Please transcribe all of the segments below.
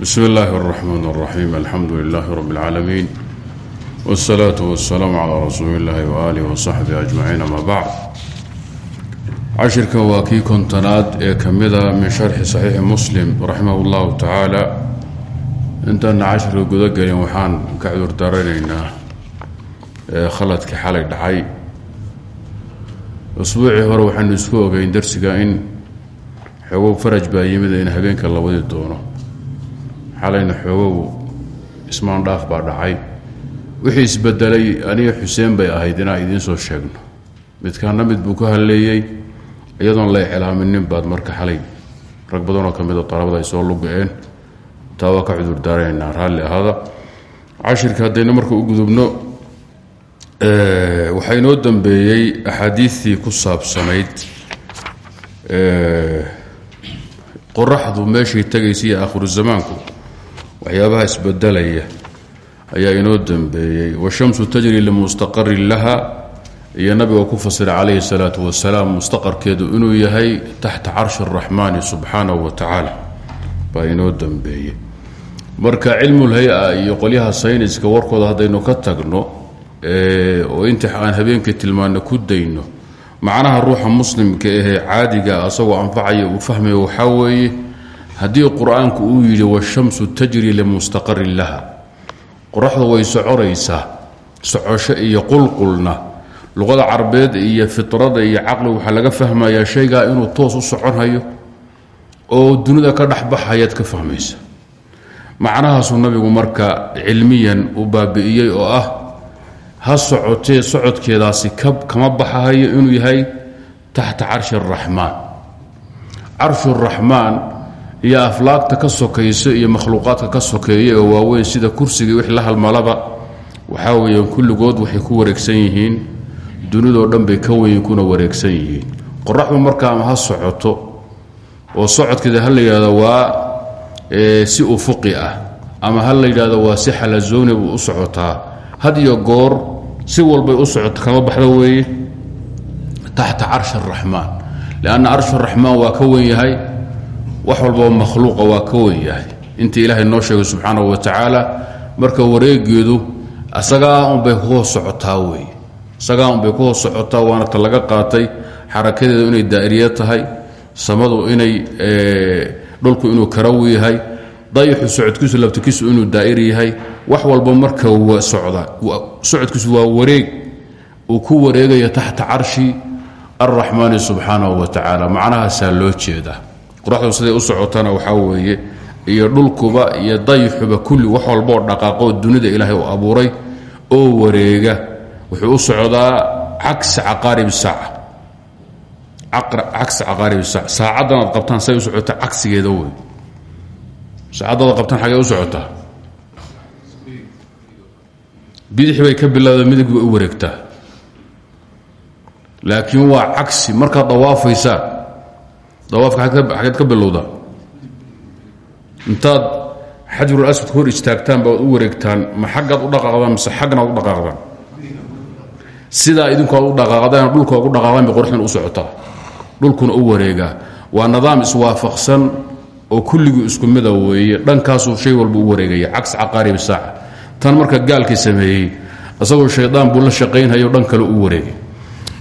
bsmi اllahi الرحman الرaxيim alxamdu لlah rb اlcaalamiin wالsalaaة wالsalaam عlى rasuuli اllahi وalih وصaxbih ajmaciin ama bacd cashirka waa kii kontonaad ee ka mida min sharxi صaxiixi muslim raximah اllahu tacaala intaana cashirka gudagelin waxaan ka cudur daranaynaa khaladkii xalay dhacay usbuucii hore waxaanu isku ogeyn darsiga in xoogow faraj baa yimid in habeenka la wadi doono xalayna xoogow ismaandhaaf baa dhacay. Wixii isbedelay aniga xuseen bay ahayd inaan idiin soo sheegno. Midkaana mid buu ka halleeyey iyadoon la iclaaminin baad marka xalay. Rag badanoo ka mida dalabada ay soo luga-een taa waa ka cudur daaraynaa raalli ahaada. Cashirka haddayna marka u gudubno waxaa inoo dambeeyey axaadiidtii ku saabsanayd qoraxdu meeshay tegaysa iyo aakhiru zamaanku waxyaabaha isbedelaya ayaa inoo dambeeyey. Washamsu tajri limustaqarin laha iyo nabiga ku fasiray calayhi salaatu wasalaam mustaqarkeedu inuu yahay taxta carshi araxmaani subxaanahu wa tacaala baa inoo dambeeyey. Marka cilmulhay-a iyo qolyaha sayniska warkooda haddaynu ka tagno oo inta aan habeenkii tilmaano ku dayno macnaha ruuxa muslimka ahee caadiga asagoo anfacaya uu fahmaya waxaa weeye haddii qur'aanku uu yidhi washamsu tajri limustaqarin laha. Qoraxdu way soconaysaa socosho iyo qulqulna. Luqada carbeed iyo fitrada iyo caqliga waxaa laga fahmayaa shaygaa inuu toos u soconhayo oo dunida ka dhexbaxayaad ka fahmaysa macnahaasuu nabigu marka cilmiyan u baabi'iyey oo ah ha socotee socodkeedaasi kama baxahayo inuu yahay taxta carshi araxmaan carshuraxmaan iyo aflaagta ka sokaysa iyo makhluuqaadka ka sokeeya oo waaweyn sida kursiga wix la halmalaba waxaa weeyaan kulligood waxay ku wareegsan yihiin. Dunidoo dhan bay ka weyn kuna wareegsan yihiin. Qoraxdu marka ama ha socoto oo socodkeeda ha la yidhahdo waa si ufuqi ah ama ha la waa si xalazooni buu u socotaa. Had iyo goor si walbay u socoto kama baxdo weeye. Taxta carshi araxmaan lianna carshi araxmaan waa ka wen yahay wax walbaba makhluuqa waa ka wen yahay. Inta ilaahay noo sheegay subxaanahu wa tacaala marka wareegeedu isagaa unbay ku hoos socotaa wey isagaa unbay ku hoos socotaa waana ta laga qaatay xarakadeedu inay daa'iriya tahay samadu inay dhulku inuu karaw yahay dayixu socodkiisu labtikiisu inuu daa'ir yahay. Wax walba marka socda socodkiisu waa wareeg. Uu ku wareegaya taxta carshi alraxmaani subxaanahu wa tacaala. Macnahaasaa loo jeedaa qoraxdu siday u socotana waxaa weeye iyo dhulkuba iyo dayixuba kulli wax walbaoo dhaqaaqoo dunida ilaahay u abuuray oo wareega. Wuxuu u socdaa cagsi caqaarib saaca cagsi caqaarib saaca saacaddan aad qabtaan say u socota cagsigeeda wey saacaddaada qabtaan xagee u socotaa. Bidix bay ka bilowda midig bay wareegtaa. Laakiin waa cagsi markaad dawaafaysaa dawaafka xageed ka bilowdaa intaad xajarul aswadka hor istaagtaan baad u wareegtaan ma xaggaad u dhaqaaqdaan mise u sidaa idinku aad u dhaqaaqdaan dhulka ugu bay qoraxdan u socotaa. Dhulkuna u wareegaa. Waa nidaam iswaafaqsan oo kulligii isku mida weeye. Dhankaasuu shay walba u wareegaya. Cagsi caqaarib saaca. Tan marka gaalkii sameeyey isagoo shaydaan buu la shaqaynhayo dhan kale u wareegay.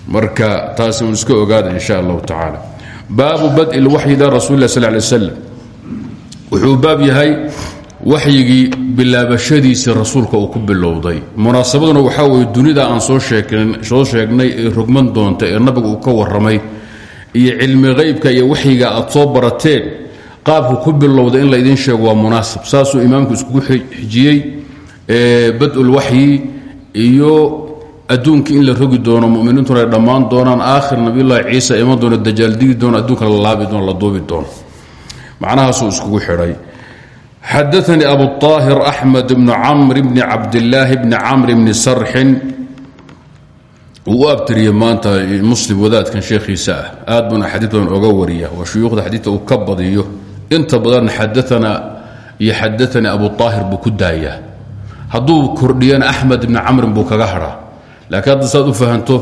Marka taasi uun iska ogaada insha allahu tacaala baabu badi lwaxyi ila rasuuli lah sal lay slam wuxuu baab yahay waxyigii bilaabashadiisii rasuulka uu ku bilowday. Munaasabaduna waxaa weeye dunida aan soo soo sheegnay ee rogman doonta ee nabigu uu ka warramay iyo cilmi qaybka iyo waxyiga aad soo barateen. Qaabku ku bilowda in laydin sheego waa munaasab. Saasuu imaamku iskugu xijiyey badulwaxyi iyo adduunkii in la rogi doono muminiintuna ay dhammaan doonaan aakhir nabiyulahi ciisa iman doono dajaal digi doono adduunka la laabi doono la duubi doono. Macnahaasuu iskugu xidhay. Xadaanii abuطaahir axmed bnu camr bni cabdillaahi bni camr bni sarxin. Wuu u maanta muslim wadaadkan sheekhiisa ah. Aad buuna xadiid badan oga wariya waa shuyuukhda xadiidka uu ka inta badan xadaana iyo xadaanii abuطaahir buu ku daayaa. Hadduu kordhiyana axmed ibni camrin kaga hadhaa laakiin hadda saad u fahanto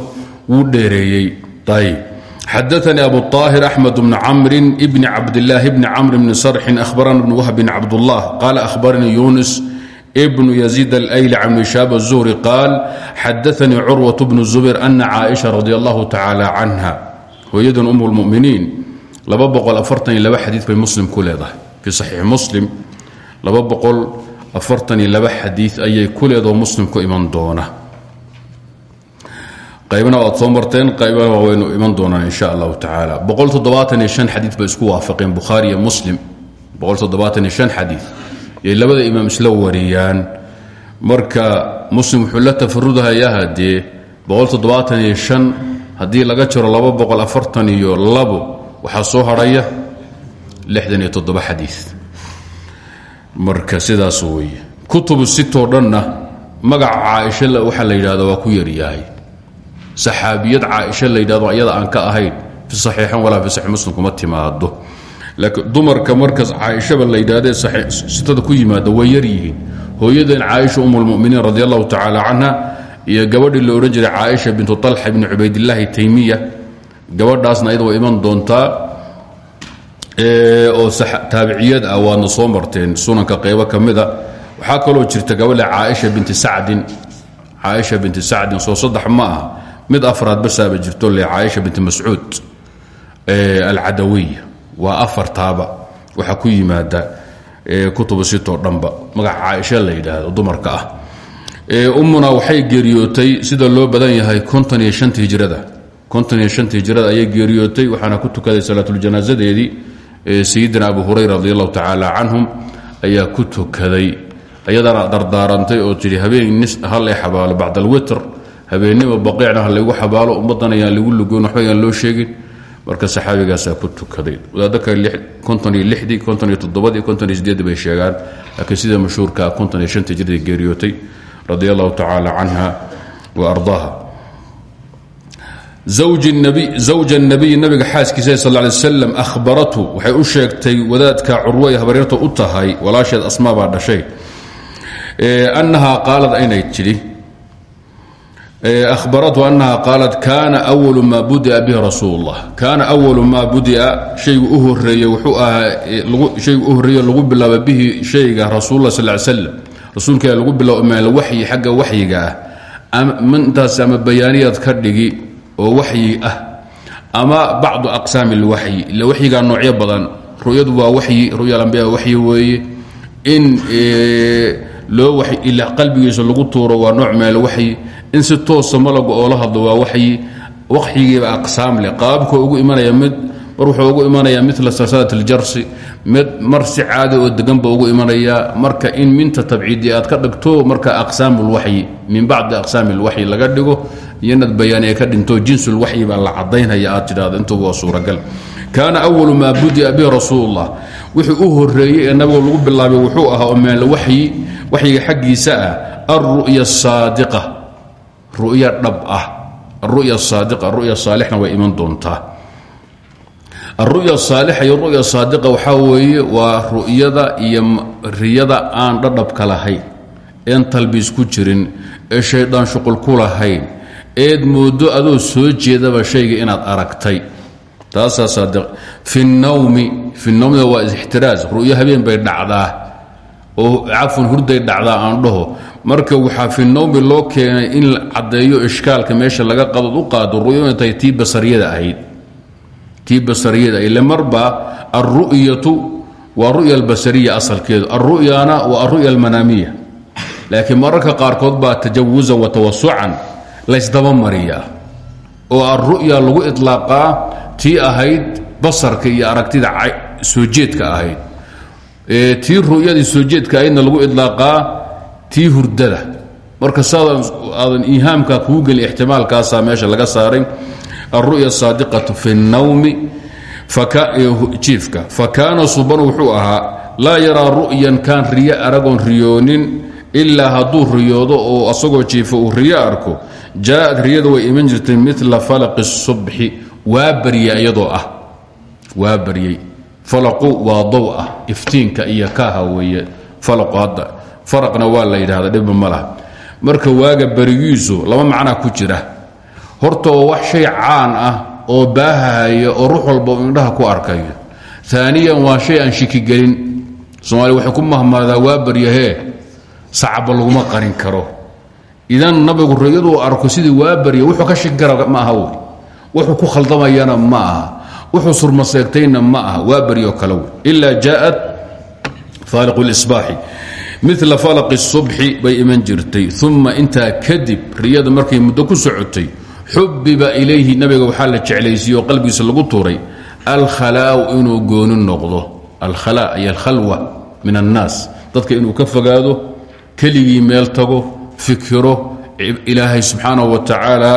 wuu dheereeyey. Ayb xadaanii abu طaahir axmed bn camrin bn cabdilaahi bni camr bni sarxin ahbarana bn wahbin cabdullah qaala ahbaranii yunis ibnu yaziid alayli can bni shaab azuhri qaal xadaanii curwat bnu zubayr ana caaisha radi allahu tacaala canha. Hooyadan um lmuminiin xadii bay muslim ku leedahay. Fii saxiixi muslim xadii ayay ku leedao muslim ku iman doona qaybna waad soo marteen qaybna waa waynu iman doonaan in sha allahu tacaala. Xadii bay isku waafaqeen bukhaari iyo muslim. Xadii yay labada imaam isla wariyaan. Marka muslim wuxuu la tafarudahayaa hadee haddii laga jaro iyo labo waxaa soo hadhaya xadii marka sidaas weeye. Kutubu sitoo dhanna magaca caaisha waxaa la yidhahda waa ku yaryahay saxaabiyad caaisha la yidhahdo ayada aan ka ahayn fi saxiixan walaa fi saxiix muslim kuma timaado laakiin dumarka markaas caaishaba la yidhahdee sitada ku yimaada way yar yihiin. Hooyadeen caaisha um lmuminiin radi allahu tacaala canha iyo gabadhii la odhan jiray bintu طalxa bni cubaydillaahi taymiya gabadhaasna ayada way iman doontaa oo taabiciyad ah waadna soo marteen sunanka qaybo ka mida waxaa kaloo jirta gabadha caaisha binti sacdin caaisha binti sacdin soo saddex ma mid afraad basaaba jirto le caaisha binti mascuud alcadawiya. Waa afartaaba waxaa ku yimaada kutubu sitoo dhanba. Magaca caaisha la yidhaahdo dumarka ah. Ummuna waxay geeriyootay sida loo badan yahay konton iyo shanta hijrada konton iyo shanta hijrada ayay geeriyootay waxaana ku tukaday salaatuljanaasadeedii sayidina abu hurayra radi allahu tacaala ayaa ku tukaday. Ayadana dardaarantay oo tidhi habeen hallay xabaalo bacd alwitr habeennimo baqiicna ha laygu xabaalo ummaddan ayaan lagu lugoyn waxba ayaan loo sheegin. Marka saxaabigaasaa ku tukaday. Wadaaddo kale bay sheegaan. Laakiin sida mashhuurkaa konton iyo shanta hijradii geeriyootay radi allahu tacaala canha wa ardaaha. Zawja nabiy nabiga xaaskiisa sal lay slam ahbaratu waxay u sheegtay wadaadka curwo ay habaryarta u tahay walaasheed asmaa baa dhashay annahaa qaalad tidhi ahbaratu annaha qaalat kaana awalu maa budia bihi rasuul اllah kaana awalu maa budia shaygu u horeeye wuxuu ahaa shaygu u horreeye lagu bilaaba bihi shayga rasuullah sal slam rasuulka lagu bilaabo meel waxyi xagga waxyiga ah. Mintaas ama bayaaniyaad ka dhigi oo waxyi ah. Ama bacdu aqsaami اlwaxyi ila waxyigaa noocyo badan. Ru'yadu waa waxyi ru'ya alambiya waxyi weeye. In loo ila qalbigiisa lagu tuuro waa nooc meel waxyi in si toosa malaga oo la hadlo waa waxyi waxyigiiba aqsaam leh. Ugu imanaya mid mar wuxuu ugu imanayaa mila salsalat aljarsi mid mar caadi oo deganba ugu imanayaa marka in minta tabciidi aad ka dhigto marka aqsaam lwaxyi min bacdi aqsaami lwaxyi laga dhigo bayaani ay ka dhinto jinsulwaxyi baa la cadaynaya aad tidhahdo intuba waa suuragal. Kaana awalu maa budia bihi rasuulullah. Wixii u horeeyey ee lagu bilaabay wuxuu ahaa oo meel waxyi waxyiga xaggiisa ah alru'ya asaadiqa ru'ya dhab ah. Aru'ya asaadiqa aru'ya saalixna way iman doontaa. Aru'ya saalixa iyo ru'ya saadiqa waxaa weeye waa ru'yada iyo riyada aan dhadhabka lahayn een talbiis ku jirin ee shaydaan shuqul ku lahayn eed moodo adoo soo jeedaba shayga inaad aragtay. Taasaa saadiq fi nawmi fi nawmida waa ixtiraas ru'yo habeen bay oo cafun hurday dhacdaa aan marka waxaa fi nawmi loo keenay in caddeeyo ishkaalka meesha laga qadood u qaado tahay tii basariyada ahayd. Tii basariyada ile marba alru'yatu waa ru'ya albasariya asalkeedu. Alru'yana waa alru'ya almanaamiya. Laakiin mararka qaarkood baa tajawusan wa tawasucan laysdaba mariyaa oo alru'ya lagu idlaaqaa tii ahayd basarka iyo aragtida soo jeedka ahayd. Tii ru'yadii soo jeedka ahaydna lagu idlaaqaa tii hurdada. Marka saadan ihaamka kuu gelin ixtimaalkaasaa meesha laga saaray alru'ya saadiqatu fi اnawmi jiifka. Fakaana suban wuxuu ahaa laa yaraa ru'yan kan riyo aragoon riyoonin ilaa hadduu riyoodo oo asagoo jiifo uu riyo arko. Jaaad riyada way iman jirtay mila falaqi subxi waa barya iyadoo ah. Waa baryey falaqu waa daw ah iftiinka iyo kaaha weeye faraqna waa la yidhahda dhibba ma laha. Marka waaga berigiisu laba macnaa ku jira. Horta oo wax shay caan ah oo baahahaya oo ruux walba uu indhaha ku arkayo. Aaniyan waa shay aan shikigelin soomaaliya waxay ku mahmaadaa waa baryahee. Sacaba laguma qarin karo. Idan nabigu rayaduu arko sidii waa barya wuxuu ka shikigara ma aha wuxuu ku khaldamayana ma aha. Wuxuu surmaseegtayna ma aha. Waa baryo kale wey ilaa jaaءat faaliq mila falaqi subxi bay iman jirtay uma intaa kadib riyada markay muddo ku socotay xubiba ilayhi nabiga waxaa la jeclaysiiye qalbigiisa lagu tuuray alkhalaau inuu gooni noqdo. Alkhala ay alkhalwa min annaas. Dadka inuu ka fogaado keligii meel tago fikiro ilaahay subxaanah wa tacaala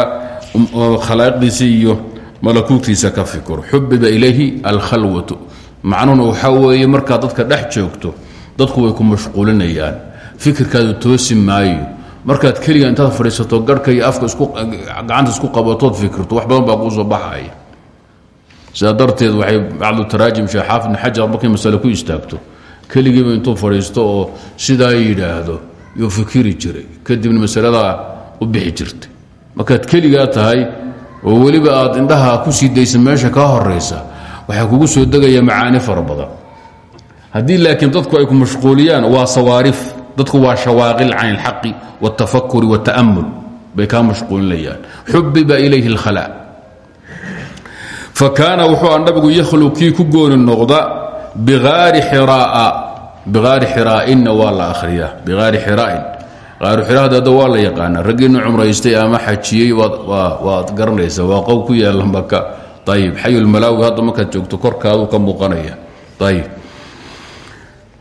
um, khalaa'iqdiisa iyo malakuutiisa ka fikiro. Xubiba ilayhi alkhalwatu. Macnuhuna waxaa weeye markaad dadka dhex joogto dadku way ku mashquulinayaan. Fikirkaadu toosi maayo. Markaad keliga intaad fadhiisato garhka iyo afka gacanta isku qabatood fikirto wax badan baa kuu soo baxaya. Sidaa darteed waxay bacdu taraajim sheekh xaafid xajar markay masale ku istaagto keligiiba intuu fadhiisto oo sidaa yidhaahdo yuu fikiri jiray. Kadibna masaladaa u bixi jirtay. Markaad keligaa tahay oo weliba aad indhaha ku sii daysa meesha kaa horaysa waxaa kugu soo degaya macaani fara badan haddii laakiin dadku ay ku mashquuliyaan waa sawaarif dadku waa shawaaqil can ilxaqi wاtafakuri wاta'amul bay kaa mashquulinayaan xubiba ilayhi اlkhala fakaana wuxuu a nabigu yakhlu kii ku gooni noqda biaari xiraa biaari xiraa'inna waa la ahriyaa biaari xiraa'in qaaru xiraahdeeda waa la yaqaana raggiina cumraystay ama xajiyey waad garanaysa waa qow ku yaala maka ayib xayulmalaawi hadda markaad joogto korkaadu ka muuqanaya ayib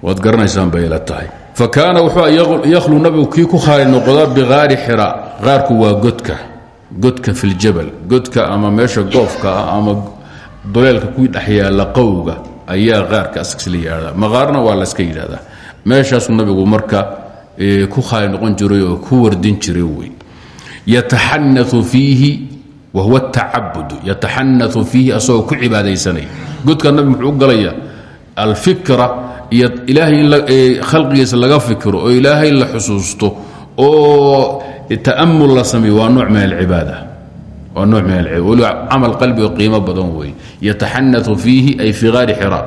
waad garanaysaan bay la tahay. Fa kaana wuxuu yakhlu nabigu ku khaali noqda biaari xira qaarku waa godka godka fi ljabal godka ama meesha goofka ah ama duleelka ku dhex yaalla qowga ayaa qaarka asla yidhahdaa waa la iska yidhahdaa meeshaasuu nabigu marka ku khaali noqon jiray oo ku wardin jiray wey. Yataxanau fiihi wa huwa tacabudu yataxanau fiihi asagoo ku cibaadaysanaya godka nabi muxuu u galaya alfikra iyo ilaahay khalqigiisa laga fikiro oo ilaahay la xusuusto oo ta'amul la sameeyo waa nooc min alcibaada. Waa nooc min alcibaada. Weliba camal qalbiga qiimo badan wey. Yataxanau fiihi ay fii qaari xira.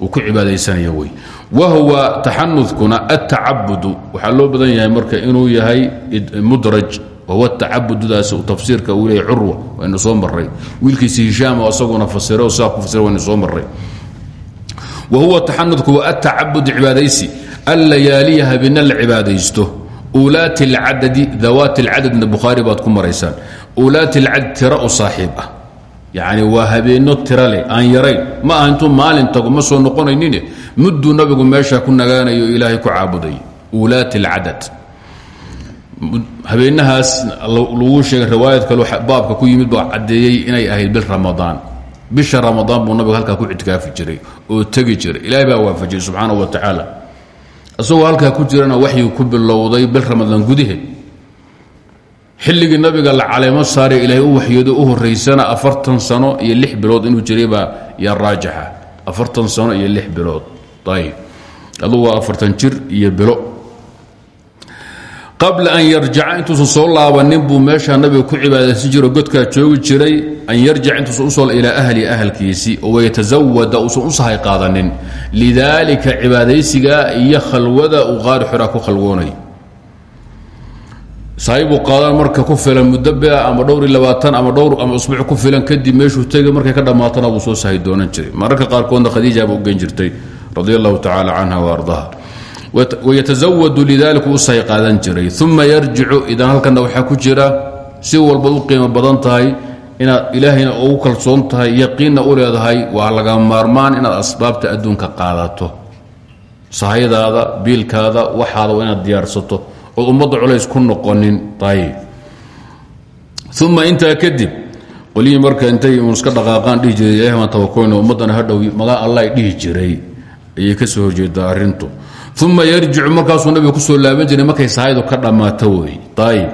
Uu ku cibaadaysanaya wey. Wahuwa taxanukuna atacabudu waxaa loo badan yahay marka inuu yahay mudraj wahuwa tacabududaas tafsiirka uu leeyahy curwa waynu soo maray wiilkiisi hishaam oo isaguna fasiro sidaa ku fasira waynu soo maray wahuwa taxanudku waa atacabud cibaadaysi allayaaliya habeena la cibaadaysto ulaati lcadadi dawaati lcadadna bukhaari baad ku maraysaan. Ulaati lcadad tira u saaxiib ah. Yacni waa habeenno tira leh aan yarayn. Ma aha intuu maalin tago ma soo noqonaynine. Mudduu nabigu meesha ku nagaanayo o ilaahay ku caabudayo ulaati lcadad habeenahaas laguu sheegay riwaayad kaloo baabka ku yimid baa caddeeyey inay ahayd bil ramadaan bisha ramadaan buu nabigu halkaa ku ictikaafi jiray oo tegi jiray. Ilaahay baa waafajiyey subxaana wa tacaala. Isagoo halkaa ku jirana waxyuu ku bilowday bil ramadaan gudaheed xilligii nabiga la caleemo saare ilaahay u waxyoodo u horaysana afartan sano iyo lix bilood inuu jiray baa yaa raajixa afartan sano iyo lix bilood. Ayib adugu waa afartan jir iyo bilo qabla an yarjaca intuusan soo laabanin buu meeshaa nabiga ku cibaadaysan jiro godkaa joogi jiray an yarjac intuusan u soo ilaa ahli ahalkiisii oo waytasawada uusan u sahay qaadanin. Lidaalika cibaadaysigaa iyo khalwada uu qaari xiraa ku khalwoonay. Saahibuu qaadan marka ku filan muddo bea ama dhowr iyo labaatan ama dhowr ama usbuuc ku filan kadib meeshuu tegay markay ka dhammaatana buu soo sahay doonan jiray. Mararka qaarkoodna khadiijaba u gen jirtay radi allahu tacaala canha wa waytasawadu lidalika u sahay qaadan jiray. Uma yarjicu idan halkana waxaa ku jira si walba u qiimo badan tahay inaad ilaahayna ugu kalsoon tahay yaqiinna u leedahay waa laga maarmaan inaad asbaabta adduunka qaadato. Sahaydaada biilkaada waxaada waa inaad diyaarsato. Ood ummadda culays intay un iska dhaqaaqaan dhihi jiray tawakulna ummaddana hadhow magaa allah dhihi jiray? Ayay ka soo horjeedaa arrintu uma yarjicu markaasuu nabiga kusoo laaban jiray markay sahaydu ka dhammaato wey ayb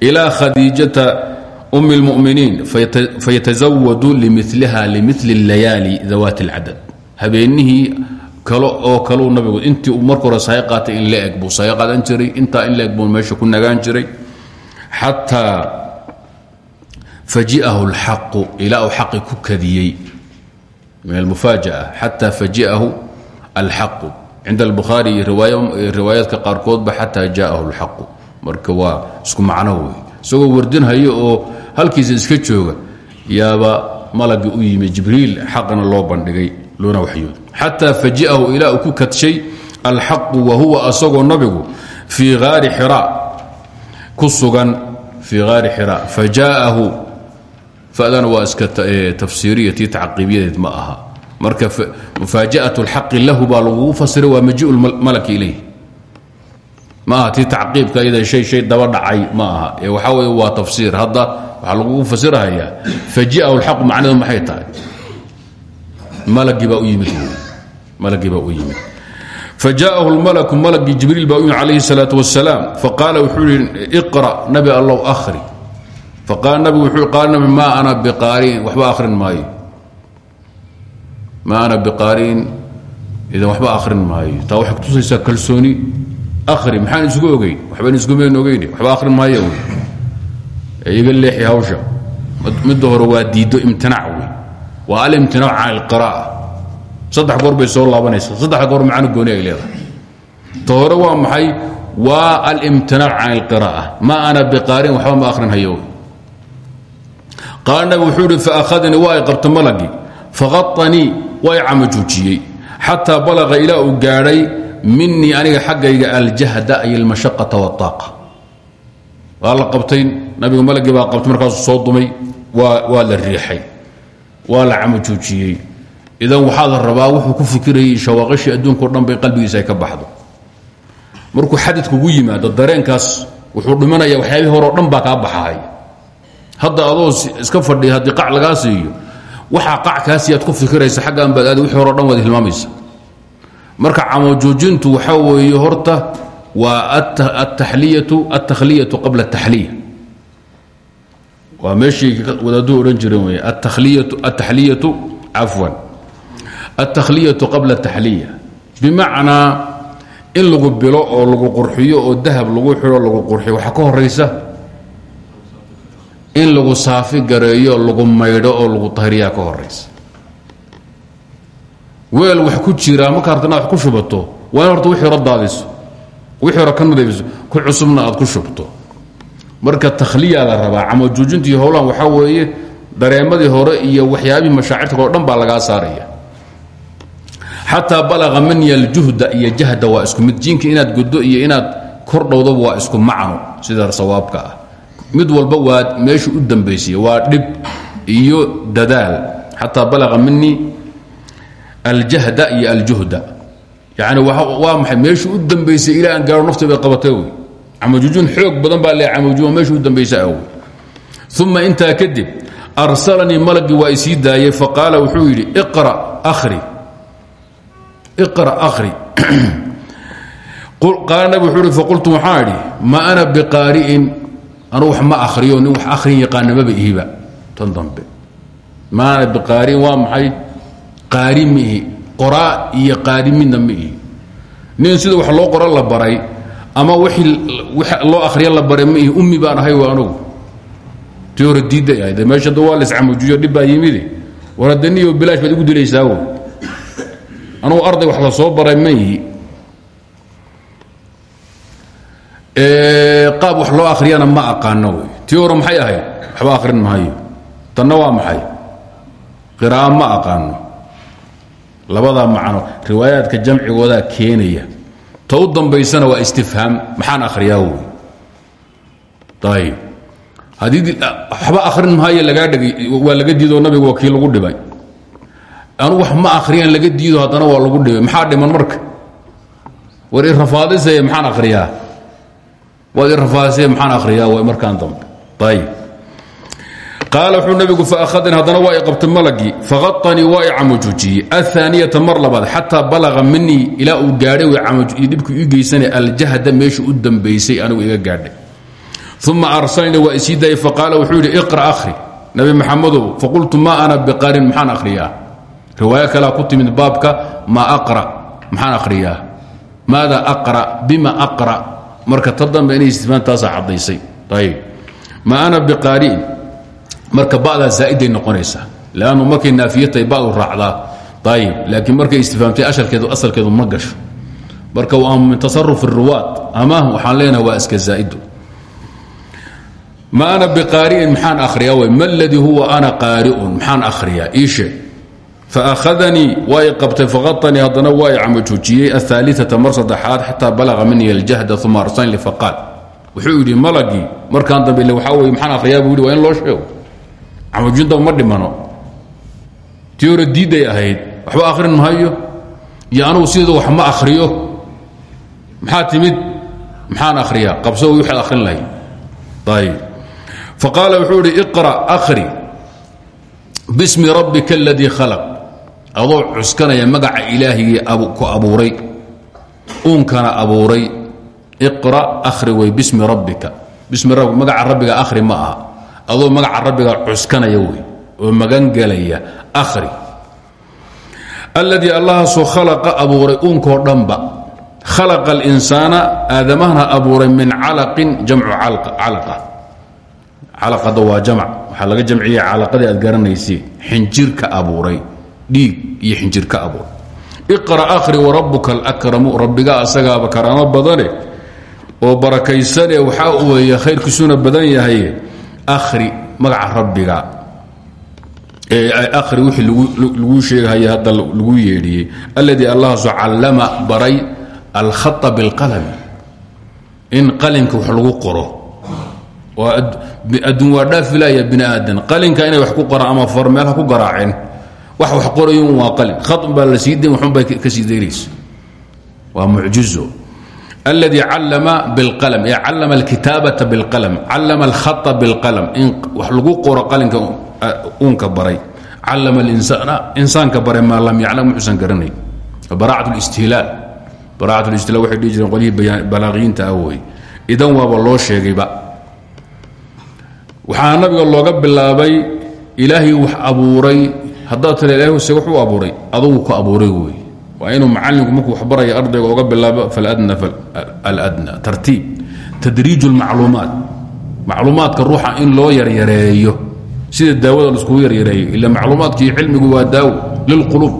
ilaa khadiijata um اlmuminiin faytasawadu limiliha limili اlayaali dawaati اlcadad habeenihii kale oo kaleu nabigu intii uu marka hore sahay qaatay in la eg buu sahay qaadan jiray intaa in la eg buu meesha ku nagaan jiray xataa faji'ahu اlxaqu ilaa uu xaqi ku kadiyey min almufaaja'a xataa faji'ahu alxaqu cinda albukhaari iyo riwaayaadka qaarkoodba xataa jaa'ahu اlxaqu marka waa isku macno wey isagoo wardinhayo oo halkiisa iska jooga yaaba malagii u yimi jibriil xaqna loo bandhigay loona waxyood xataa faji'ahu ilaa uu ku kadshay alxaqu wa huwa asagoo nabigu fii aari xira ku sugan fii aari xira tacqiibiyadeed ma aha marka mufaajaat اlxaqi lahu baa lagugu fasiray waa maji malaki ilayh ma aha tii tacqiibka iyada shay shay daba dhacay ma aha ee waxaa weeye waa tafsiir hadda waxaa lagugu fasirahayaa faji'ahu اlxaqu macnaheedu maxay tahay malagii baa u yimid malagii baa u yimid fajaءahu اlmalku malgii jibriil baa u yimid calayhi الsalaaة wasalaam faqaala wuxuu yihi iqra nabi allow ahri faqaala nabigu wuxuu qaala nabi maa ana biqaariin waxba akhrin maayo maa ana biqaariin idan waxba akhrin maayo. Taa waxay kutusaysaa kalsooni. Akhri maxaan isugu ogeyn? Waxbaan isgumayn ogeyn? Waxba akhrin maayo iga leexi hawsha. Midda hore waa diiddo imtinaac wey. Waa alimtinaac can alqira'a saddex goor bay soo laabanaysa saddex goor macno gooni ay leedahay. Ta hore waa maxay? Waa alimtinaac can alqira'a ma ana biqaarin waxba ma akhrin hayo qaala nabi wuxuu ihi faahadanii waa ay qabta malagii. Faqaanii waa y camajuujiyey xataa balaqa ilaa uu gaadhay minii aniga xaggayga aljahda ay almashaqata waaaqa waa la qabtay nabigu malagii baa qabtay markaasuu soo dumay. Waa la riixay. Waa la camajuujiyey idan waxaa la rabaa wuxuu ku fikirayay shawaaqashii adduunka o dhan qalbigiisa ka baxdo. Markuu xadidkugu yimaado dareenkaas wuxuu dhimanaya waxyaabihii hore o dhan baa kaa hadda adoo iska fadhiya haddii qac lagaa siiyo waxaa qac kaasi aad ku fikiraysa xaggaan baad aadi wixii hore o dhan waad hilmaamaysa. Marka camajoojintu waxaa weeye horta waa ataxliyatu altakhliyatu qabla ataxliya waa meeshii wadaaduu odhan jireen wey ataxliyatu cafwan altakhliyatu qabla ataxliya bimacnaa in lagu bilo oo lagu qurxiyo oo dahab lagu xidho lagu qurxiyo waxaa ka horaysa in lagu saafi gareeyo lagu maydho oo lagu tahriyaa ka horaysa weel wax ku jira marka harta inaad wax ku shubato waa horta wixii hore wixii hore ka nadiifiso ku cusubna aad ku shubto. Marka takhliyaa la rabaa camajuujintii howlan waxaa weeye dareemadii hore iyo waxyaabihii mashaacirta o dhan baa lagaa saaraya. Xataa balaqa manya aljuhda iyo jahda waa isku mid jiinka inaad guddo iyo inaad kor dhowdaba waa isku macno sida sawaabka ah mid walba waa meeshu u dambaysiye waa dhib iyo dadaal. Xataa balaqa mini aljahda iyo aljuhda. Yani waa maxay? Meeshu u dambaysay ilaa aan gaaro nafti bay qabatay xoog badan baa le camajuujin meeshu u dambaysa ah wey uma intaa kadib arsalanii malagii waa isii daayey faqaala wuxuu yidhi iqra ahri iqra akhri. Qaala nabig wuxuu ihi faqultu waxaan idhi ma ana biqaari'in anugu wax ma akhriyo nin wax akhrin yaqaana maba ihiba. Tan dambe. Ma ana biqaari'in waa maxay? Qaari mihi qoraa iyo ma ihi. Nin sida wax loo qoro la baray ama wixii loo akhriya la baray ma ihi. Ummi baan ahay waa anugu. Tii hore diidday ahayd meesha da waa laiscamujuyo dhib yimidi. War bilaash baad igu dilaysaa wo anugu arday wax la soo baray ma ihi qaab wax loo akhriyana ma aqaano wey. Maxay ahayd? Waxba akhrin maayo tanna waa maxay? Qira'a ma aqaano. Labadaa macno. Riwaayaadka jamcigoodaa keenaya. Ta dambaysana waa istifhaam. Maxaan akhriyaa wey? Ayb haddii waxba akhrin maayo lagaa dhegay waa laga diidoo nabiga waa lagu dhibay. Anugu wax ma akhriyaan laga diido haddana waa lagu dhibay. Maxaa dhiman marka? War irafaadisaya maxaan akhriyaa waad irafaadisaya maxaan akhriyaa? Way markaan dambe ayb qaala wuxuu nabigu faahadani haddana waa i qabtay malagii. Faqaanii waa i camajuujiyey ahaaniyata mar labaad xataa balaqa minii ilaa uu gaadhay w dhibku ii geysanay aljahda meeshu u dambaysay anigu iga gaadhay. Uma arsalnii waa isii daayay faqaala wuxuu yidhi iqra ahri nabi maxamedow faqultu ma ana biqaarin maxaan akhriyaa? Riwaayo kalea ku timid baabka ma aqra maxaan akhriyaa. Maada aqra bima aqra marka ta inay istifaan taasaa caddaysay. Ayb ma ana biqaari'in. Marka ba'daa zaa'iday noqonaysaa. Lannu markay naafiyatay badu raacdaa. Ayib laakiin markay istifaamtay ashalkeedu asalkeedu ma gasho. Marka waa min tasaruf الruwaad ama waxaan leenaha waa iska zaa'idu. Ma ana biqaari'in maxaan akhriyaa wy ma ladii huwa ana qaari'un maxaan akhriyaa? Ii faahadanii waa i qabtay faqaanii haddana waa i camajoojiyey aaliaa mar saddexaad xataa balaqa mini aljahda uma arsalni faqaal wuxuu yidhi malagii markaan dambe waxaa wey maxaan akhriyaa buu yidhi waa in loo sheego camajoojintaba ma dhimano tii hore diidday ahayd waxba akhrin mahayo iyo anugu sideeda wax ma akhriyo maxaa timid maxaan akhriyaa qabso waxaad akhrin lahayd ayb faqaala wuxuu yidhi iqra akhri bismi rabbika aladii khalaq adoo cuskanaya magaca ilaahigii ku abuuray. Uunkana abuuray. Iqra akhri wey bismi rabbika. Bismi rabbika magaca rabbiga akhri ma aha. Adoo magaca rabbiga cuskanaya wey oo magangelaya akhri. Alladii allahaasoo khalaqa abuuray uunkoo dhanba. Khalaqa alinsaana aadamahana abuuray min calaqin jamcu calaqa. Calaqada waa jamc waxaa laga jamciyey calaqadii aad garanaysay xinjirka abuuray dhiig iyo xinjirka abuuray iqra akhri warabuka alakramu rabbiga asagaaba karaamo badane oo barakaysane waxaa weeye khayrkiisuna badan yahay akhri magaca rabbiga. Akhri wixii lagu sheegahaya hadda lagu yeedhiyey alladii allahaasu callama baray alkhata bilqalami in qalinka wax lagu qoro. Adduun waa dhaafilaya bini aadan. Qalinka inay wax ku qoraan ama far meel ha ku garaaceen wax wax qorayn waa qalin. Khaun baa la sii dayn waxunbay ka sii daynaysa waa mucjizo. Alladii callama bilqalm ee callama alkitaabata bilqalm callama alkhata bilqalm in wax lagu qoro qalinka uunka baray. Callama linsaana insaanka baray maa lam yaclam wuxuusan garanay. Baraacat listihlaal baraacat listihlaal waxay dhihi jireen qolyihii balaaqiyiinta ah wey idan waaba loo sheegayba waxaa nabiga looga bilaabay ilaahay wax abuuray haddaad tira ilahay se wuxuu abuuray. Adugu ku abuuray wey waa inuu macalinku markuu wax baraya ardayga oga bilaabo faladna aladna. Tartiib. Tadriij اlmacluumaat macluumaadka ruuxa in loo yaryareeyo. Sida daawada laiskugu yaryareeyo. Ila macluumaadkii cilmigu waa daawo. Lilqulub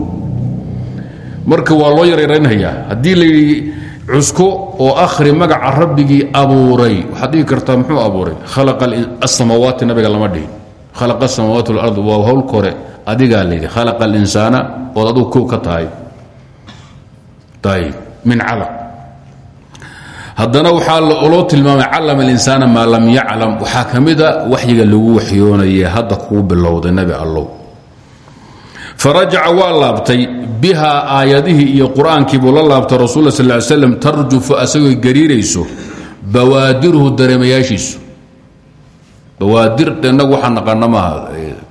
marka waa loo yaryaraynhayaa haddii layidhi cusko oo akhri magaca rabbigii abuuray. Waxaad dhigi kartaa muxuu abuuray? Khalaqa asamaawaati nabiga lama dhihin. Khalaqa asamaawaati walard. Waa hawl kore adigaa layidhi khalaqa alinsaana ood adugu kow ka tahay. Ayb min calaq haddana waxaa loo tilmaamay callama alinsaana maa lam yaclam. Waxaa ka mida lagu waxyoonaya hadda kuu bilowday nebi allow. Farajaca waa laabtay bihaa aayadihii iyo qur'aankiibuu la laabtay rasul sal ly slam tarjufu asagoo gariirayso bawaadiruhu dareemayaashiisu. Bawaadir inagu waxaa naqaana maaha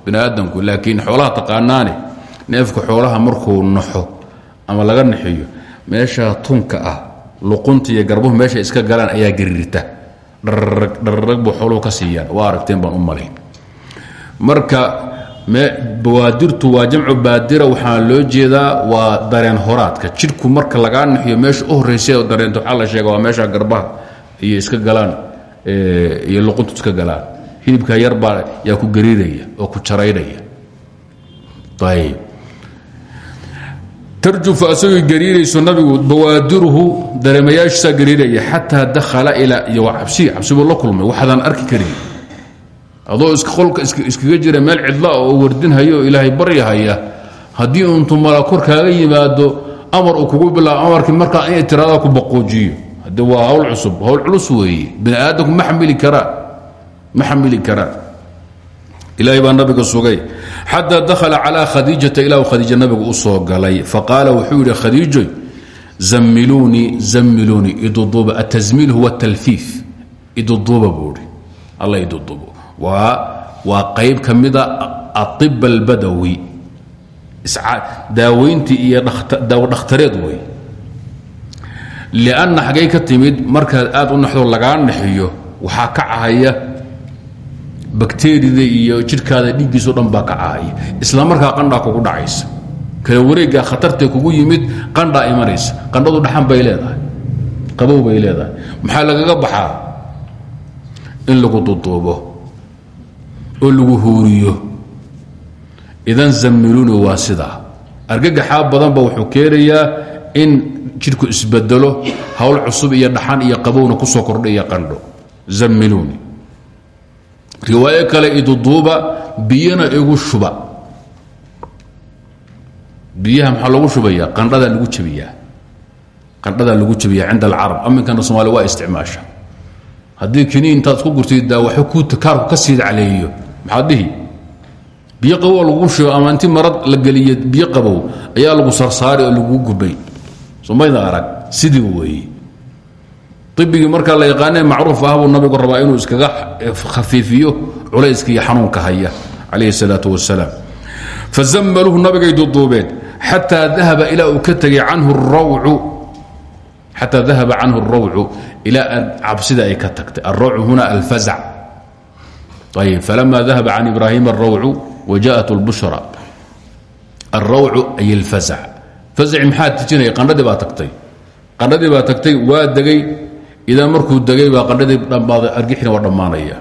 bini aadamku laakiin xoolaha taqaanaane neefka xoolaha markuu naxo ama laga naxiyo meesha tunka ah luqunta iyo garbuhu meesha iska galaan ayaa gariirta dhararag buu xooluhu ka siiyaan waa aragteen baan u malayn marka bawaadirtu waa jamcu baadira waxaa loo jeedaa waa dareen horaadka jidhku marka lagaa naxiyo meesha u horraysa dareenta waxaa la sheega waa meesha garbaha iyo iska galaan iyo luquntu iska galaan hilibka yarbaa yaa ku gariiraya oo ku jaraynaya. Tarjufu asagoo gariirayso nabigu bawaadiruhu dareemayaashiisaa gariiraya xataa dakhala ilaa iyo waa la kulmay waxaadaan arki karin. Adoo qolka iskaga jira meel cidla oo wardinhayo oo ilaahay baryahaya haddii untu mala kor kaaga yimaado amar uu kugu bilaabo amarkii markaa in tiraada ku baqoojiyo. Hade waa hawl cusub hawl culus weeye bini aadamku ma xamili karaan ma xamili karaan ilaahay baa nabiga sugay xataa dakhala calaa khadiijata ilaa khadiija nabigu u soo galay faqaala wuxuu yidhi khadiijoy zammiluunii zammiluunii iduduuba atazmiil huwa talfiif. Iduduuba buuhi alla idudubo waa waa qayb ka mida aib albadawi daaweyntii iyo dhakhtareed wey lianna xaggay ka aad u naxdo lagaa naxiyo waxaa ka cahaya bakteriyada iyo jidhkaada dhiiggiisao dhan baa ka cahaya isla markaa qandhaa kugu dhacaysa. Kala wareeggaa khatartee kugu yimid qandhaa imanaysa qandhadu dhaxan bay leedahay. Qabow bay leedahay. Maxaa lagaga baxaa? In lagu duduubo oo lagu huuriyo. Idan zammiluuni waa sidaa. Argagaxaa badanba wuxuu keenayaa in jidhku isbedelo hawl cusub iyo dhaxan iyo qabowna ku soo kordha iyo qandho. Zammiluuni riwaayo kale iduduuba biyana igu shuba. Biyaha maxaa lagu shubaya qandhadaa lagu jabiyaa. Qandhadaa lagu jabiyaa cinda alcarab. Aminkana somaaliya waa isticmaasha haddii kiniin intaad isku gurtay daawaxo ku kaarku ka sii caleeyo maxaad dhihi? Biyo qabow lagu shubo ama inti marad la geliya biyo qabow ayaa lagu sarsaari oo lagu gubay. Somayda arag sidii weeye ibigii markaa la yaqaanee macruuf ah buu nabigu rabaa inuu iskaga khafiifiyo culayska iyo xanuunka haya calayhi salaatu wasalaam fazammaluuhu nabigay duduubeen xataa dahaba ilaa uu ka tegay canhu rawcu xataa dahaba canhu اrawcu ilaa aan cabsida ay ka tagtay alrawcu huna alfazac ayb falama dahaba can ibraahim اrawcu wajaءat اlbushra alrawcu ay اlfazac fazaci maxaa tijinaya qandhadii baa tagtay qandhadii baa tagtay waa degay idaa markuu degay baa qandhadii dhammaaday argixina waa dhammaanaya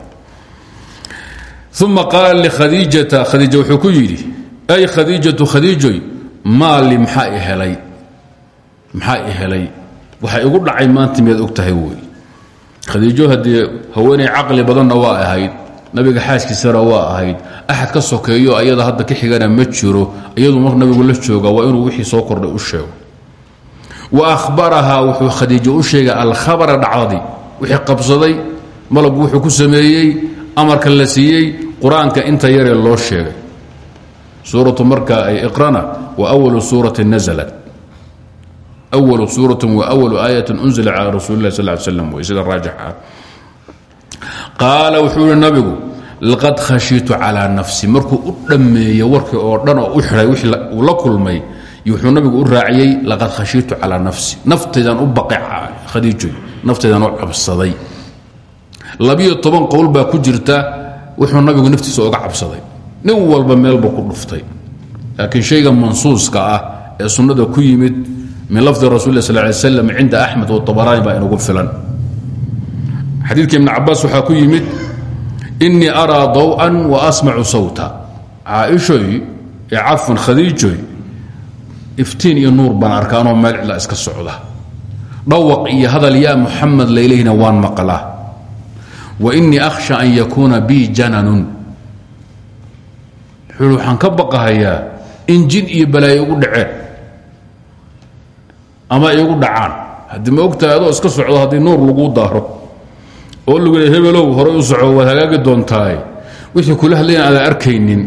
uma qaala likhadiijata khadiija wuxuu ku yidhi ay khadiijatu khadiijoy maali maxaa i helay maxaa helay waxay igu dhacay maanta miyaad og tahay wey khadiijo haddii haweenay caqli badanna waa ahayd nabiga xaaskiisana waa ahayd axad ka sokeeyo ayada hadda ka xigana ma jiro iyadu mar nabigu la jooga waa inuu wixii soo kordhay u sheego waahbaraha wuxuu khadiijo u sheegay alkhabara dhacdadii wixii qabsaday malabgu wuxuu ku sameeyey amarka la siiyey qur'aanka inta yaree loo sheegay. Suuratu marka ay iqrana wa walu suuratin nalat walu suuratin wa walu aayatin unzila calaa rasuuli lah sal slam wuxuu nabigu laqad khashiitu calaa nafsi. Markuu u dhammeeyey warkii oo dhan u xidhay wii la kulmay wuxuu nabigu u raaciyey laqad khashiitu calىa nafsi. Naftaydaan u baqay khadiijoy naftaydaan u cabsaday. Labiyo toban qowl baa ku jirta wuxuu nabigu naftiisa oga cabsaday. Nin walba meelba ku dhuftay. Laakiin shayga mansuuska ah ee sunnada ku yimid min lafdi rasul sl ly slam cinda axmed waabaraani baa inugu filan. Xadiidka ibn cabaas waxaa ku yimid inii araa daw'an wa asmacu sawta. Caaishoy ee cafan khadiijoy iftiin iyo nuur baan arkaanoo meel cila iska socda. Dhawaq iyo hadal yaa muxamed laylahina waan maqlaa. Wa inii akhsha an yakuuna bii jananun. Wuxuu waxaan ka baqahayaa in jin iyo balaayo ugu dhaceen ama igu dhacaan. Haddii ma ogtahay adoo iska socdo haddii nuur laguu daaro oo lagu hebelow horay u soco waad hagaagi doontahay. Wixii kula hadlayan aadan arkaynin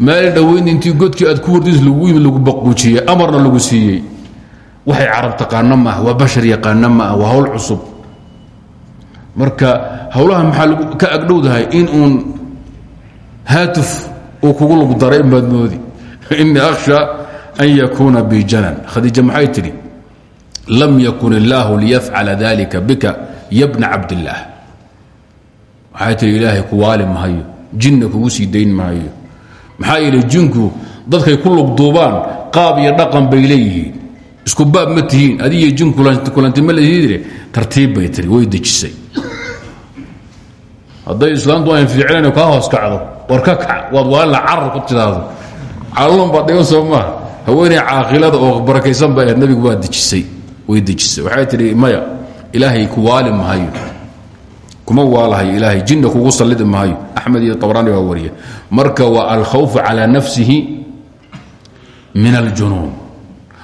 maalin dhoweyn intii godkii aad ku wardiis lagu yimid lagu baquujiyey amarna lagu siiyey. Waxay carab taqaano maaha waa bashar yaqaano maaha waa hawl cusub. Marka hawlaha maxaa ka agdhowdahay in uun haatuf uu kugu lug daray inii akhsha an yakuuna bijanan khadiija maxay lam yakun illaahu liyafcala dalika bika ya bna cabdillaah waxay tihi ilaahay ku waali mahayo jinna maxaa yeelay jinku dadkay ku lugduubaan qaab iyo dhaqan bay leeyihiin. Isku baab ma tihiin adigiyo jin kulanti ma lehidire tartiib bay tiri way dejisay. Hadday islaamtu aan ficlan kaa hoos kacdo war ka kac waad waalina carar ku tidaado calon baa dhigan soo maaha haweeney oo barakaysan ba ahayd nabigu waa dejisay way dejisay. Waxay tidhi maya ilaahay ku waali mahayo kuma waalahayo ilaahay jinna kugu sallidi mahayo axmed iyo tabraani baa wariya marka waa alkhawfu calaa nafsihi min aljunuun.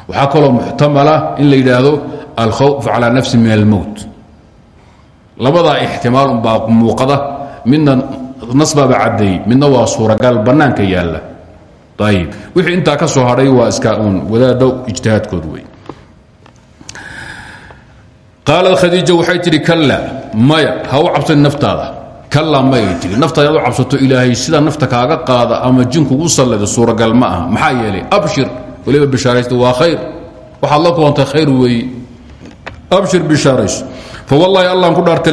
Waxaa kaloo muxtamala in la yidhaahdo alkhawfu calaa nafsihi min almowt labadaa ixtimaal unbaa muuqada midna nasbaaba caddeeyey midna waa suuragal bannaanka yaalla. Ayib wixii intaa ka soo hadhay waa iska uun wadaadho ijtihaadkood wey qaalad khadiija waxay tidhi kalla maya ha u cabsanin naftaada. Kalla mayay tihi u cabsato ilaahay sida nafta kaaga qaada ama jinkugu sallida suuragal ma aha. Maxaa yeelay abshir weliba bishaaraysta waa khayr. Waxaad la kulantay khayr weeye abshir bishaarayso. Fawallahi allan ku dhaartay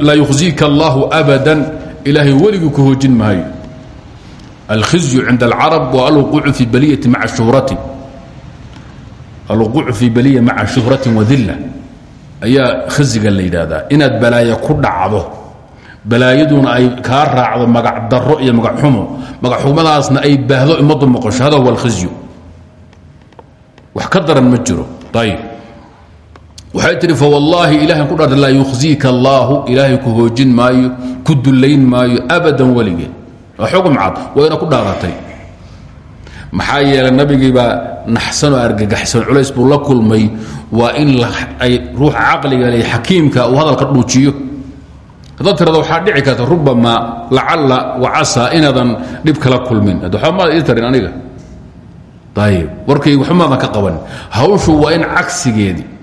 laa yukhziika allahu abadan. Ilaahay weligii ku hoojin maayo alkhizyu cinda alcarab waa alwuquucu fi baliyati maa shuhrati. Alwuquucu fi baliya maca shuhratin wadilla ayaa khiziga la yidhaahdaa inaad balaayo ku dhacdo. Balaayaduna ay kaa raacdo magac daro iyo magac xumo. Magac xumadaasna ay baahdo ummaddu moqosho hada huwa wax ka daran ma jiro. Ayib waxay tihi fawallaahi ilahan ku dhaarta laa yukhziika allaahu ku hoojin maayo ku dullayn maayo abadan weligee. Waa xugum cad wayna ku dhaaratay maxaa yeelay nabigiibaa naxsanoo argagaxsan culays buu la kulmay waa in ay ruuxa caqliga le xakiimka uu hadalka dhuujiyo. Haddaad tirada dhici karta rubamaa lacalla wacasa inaadan dhib kala kulmin. Maad ii tarin aniga. Ayib warkayga waxba maadan ka qaban. Hawshu waa in cagsigeedii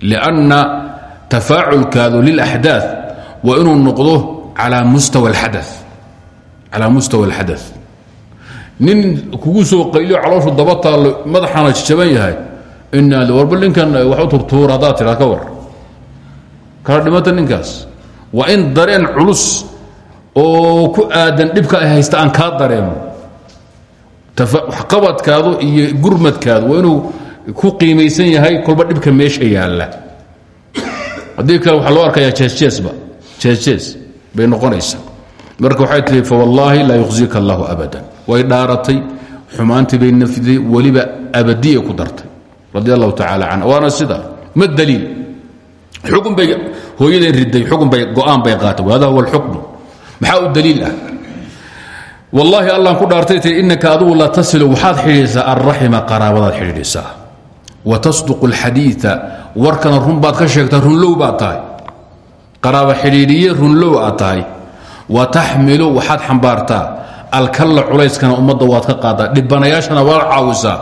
lianna tafaaculkaadu lilaxdaa waa inuu noqdo calaa mustawa alxada calaa mustawa alxada nin kugu soo qayliyo calooshu daba taallo madaxaana jaban yahay. Inaad warba ninkan wax u turtuura haddaad tiraa ka war. Kala dhimata ninkaas. Waa in dareen culus oo ku aadan dhibka ay haysta aan kaa dareemo. Waxqabadkaadu iyo gurmadkaadu waa inuu ku qiimaysan yahay kolba dhibka meesha yaalla. Haddii kale loo arkayaa jeesjeesba jeesjees bay noqonaysaa. Marka waxay tihi fawallaahi laa yukhzika allahu abadan way dhaaratay xumaantii bay nafday weliba abadiya ku dartay radi allahu tacaala waana sida ma daliil. Xukun bay hooyaday riday xukun bay go'aan bay qaatay. Hada huwa alxukmu maxaa u daliil ah? Wallaahi allaan ku dhaartay tii innaka adugu la tasilu waxaad xidhiidhisaa alraxima qaraabadaad xidhiidhisaa wa tasduqu alxadiida warkana run baad ka sheegtaa runlow baad tahay. Qaraaba xidhiidhiye runlow aad tahay. Wa taxmilu waxaad xambaartaa alkalla culayskana ummadda waad ka qaadaa. Dhibanayaashana waad caawisaa.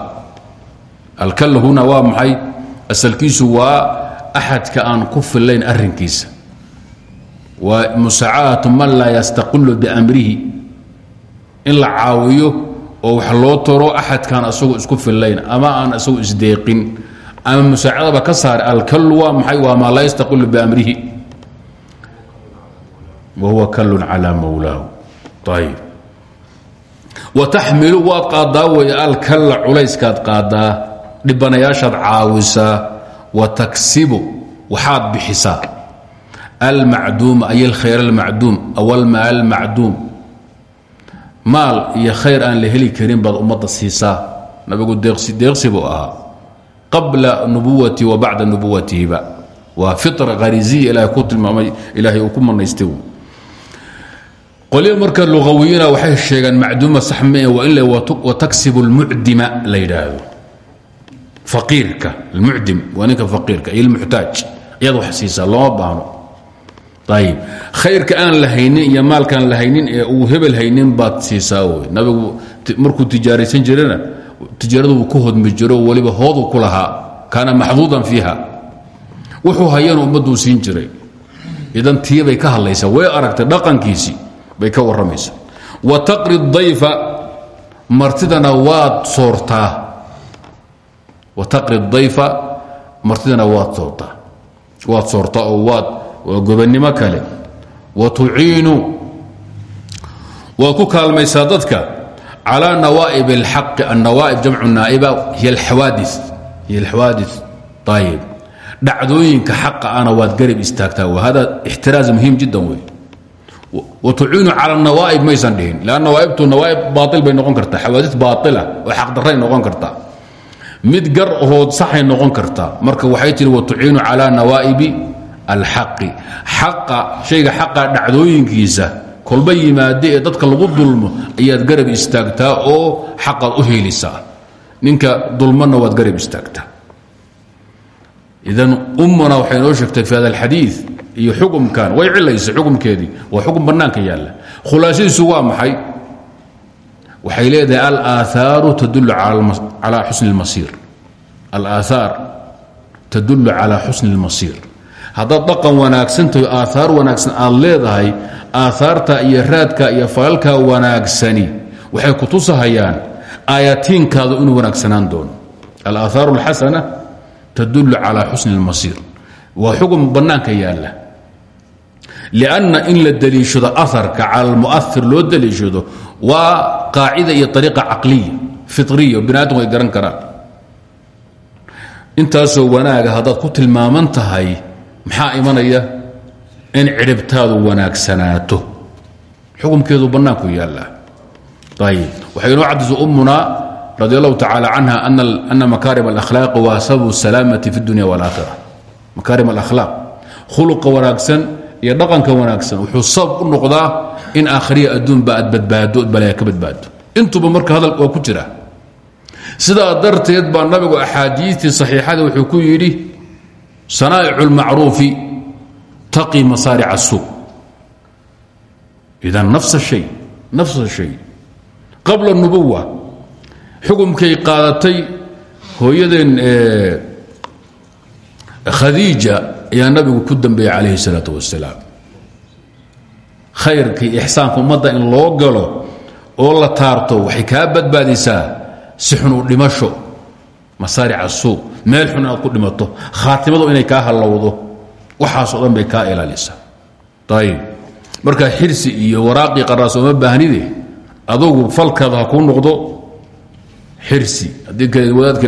Alkalla huna waa maxay? Asalkiisu waa axadka aan ku fillayn arrinkiisa. Waa musaacadatu man laa yastaqilu biamrihi. In la caawiyo oo wax loo taro axadkaan asagoo isku fillayn ama aan isagu isdeeqin. Ama musaacadaba ka saar alkallu waa maxay? Waa maa laa yastaqilu biamrihi. Wa huwa kallun calaa mawlaahu. Ayib wa taxmilu waad qaadaa weeye alkalla culayskaad qaadaa dhibanayaashaad caawisaa wa taksibu waxaad bixisaa almacduuma ay alkhayr almacduum aw almaal almacduum maal iyo khayr aan la heli karin baad ummadda siisaa nabigu deeqsi buu ahaa qabla nubuwati wa bacda nubuwatihiba waa fitra khariziya ilahay ku tilmaamay ilaahay uu ku manaystay qolyo marka lugawiyiina waxay sheegaan macduuma sax mee waa in wataksibu lmucdima la yidhaahdo. Faqiirka almucdim waa ninka faqiirka iyo almuxtaaj ayaad wax siisaa looma baahno ayib khayrka aan la haynin iyo maalkaan la haynin ee uu hebel haynin baad siisaa wey nabigu markuu tijaaraysan jirana tijaaradu uu ku hodmi jiro weliba hoodu ku lahaa kaana maxduudan fiiha. Wuxuu hayana ummadduu siin jiray. Idan tiibay ka hadlaysaa way aragtay dhaqankiisii bay ka warramaysa. Wa taqri dayfa martidana waad soortaa. Wa taqri dayfa martidana waad soortaa. Waad soortaa oo waad waa kale. Wa tuciinu waad ku kaalmaysa dadka. Calaa nawaa'ib اlxaqi annawaaib jamcu naa'iba hiy alxawaadi hiy alxawaadi ayib dhacdooyinka xaqa ana waad garab istaagtaa. Wahada ixtiraaz muhiim jiddan wey watuciinu cala nawaaib maysan dhihin lan nawaaibtu nawaaib baail bay noqon kartaa xawaadis baaila oo xaqdaray noqon kartaa mid gar ahood saxay noqon kartaa marka waxay tihi watuciinu calaa nawaa'ibi alxaqi xaqa shayga xaqa dhacdooyinkiisa kolba yimaade ee dadka lagu dulmo ayaad garab istaagtaa oo xaqaad u helisaa ninka dulmana waad garab istaagtaa idan ummana waxay noo sheegtay fi hada alxadiid iyo xukumkan way cilaysa xukumkeedii waa xukum bannaanka yaalla khulaasadiisu waa maxay waxay leedahay alaaaaru tadul calaa xusni اlmasiir alaahaar tadullu calaa xusni اlmasiir haddaad dhaqan wanaagsantaho aahaar wanaagsan aad leedahay aahaarta iyo raadka iyo falalka wanaagsani waxay ku tusahayaan aayatiinkaadu inuu wanaagsanaan doono alaahaar اlxasana tadullu calaa xusni اlmasiir waa xukun bannaanka yaalla lianna in la deliishado aharka cala almu'ahir loo deliishado waa qaacida iyo ariiqa caqliya fitriya bini aadam way garan karaan intaasoo wanaaga haddaad ku tilmaaman tahay maxaa imanaya in cidhibtaadu wanaagsanaato xukumkeedu bannaanku yaallaa ayib waxay inoo cadaysa ummunaa radi allahu tacaala canha ana makaarim alakhlaaqi waa sababu salaamati fi dunya wاlaakhira makaarim alakhlaaq khuluqa wanaagsan iyo dhaqanka wanaagsan wuxuu sabab u noqdaa in aakhriya adduunba aad badbaado od balaya ka badbaado intuba marka hadal waa ku jira sidaa darteed baa nabigu axaadiitii saxiixada wuxuu ku yidhi sanaa'icu اlmacruufi taqi masaaric الsuuq idan nafs hay nafs shay qabla nubuwa xukumkay qaadatay hooyadeen khadiija ayaa nabigu ku dambeeyey calayhi salaau wasalaam. Khayrkii ixsaanka ummadda in loo galo oo la taarto waxay kaa badbaadaysaa si xun u dhimasho masaarica suu meel ku dhimato khaatimadu inay ka hallowdo waxaasoo dhan bay kaa ilaalisaa. Ayb markaa xirsi iyo waraaqii qaraas ooma baahnide adugu falkaada ha noqdo xirsi. Haddii wadaadka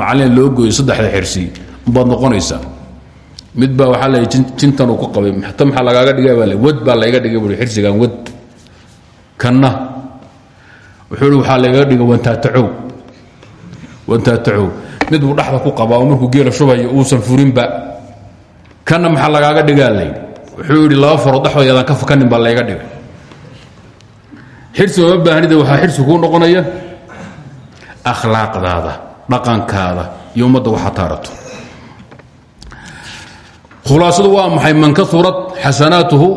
macalin loo gooyo saddexda xirsi baad noqonaysaa mid baa waxaa la jintan uu ku qabay ta maxaa lagaaga dhiga baa wad baa layga dhigay bui xirsigan wad kanna. Wuxuu waxaa laygaga dhiga wantaatacow wantaatacow mid buu dhexda ku qabaa oo markuu geela shubayo uusan furinba kanna maxaa lagaaga dhigaa? Layidhi wuxuu yidhi laba farood dhexdooda yadaan ka fakanin baa layga dhigay. Xirsi ooma baahnida waxaa xirsi kuu noqonaya? Akhlaaqdaada dhaqankaada iyo ummadda waxaa taarato khulaasadu waa maxay man kaurat xasanaatuhu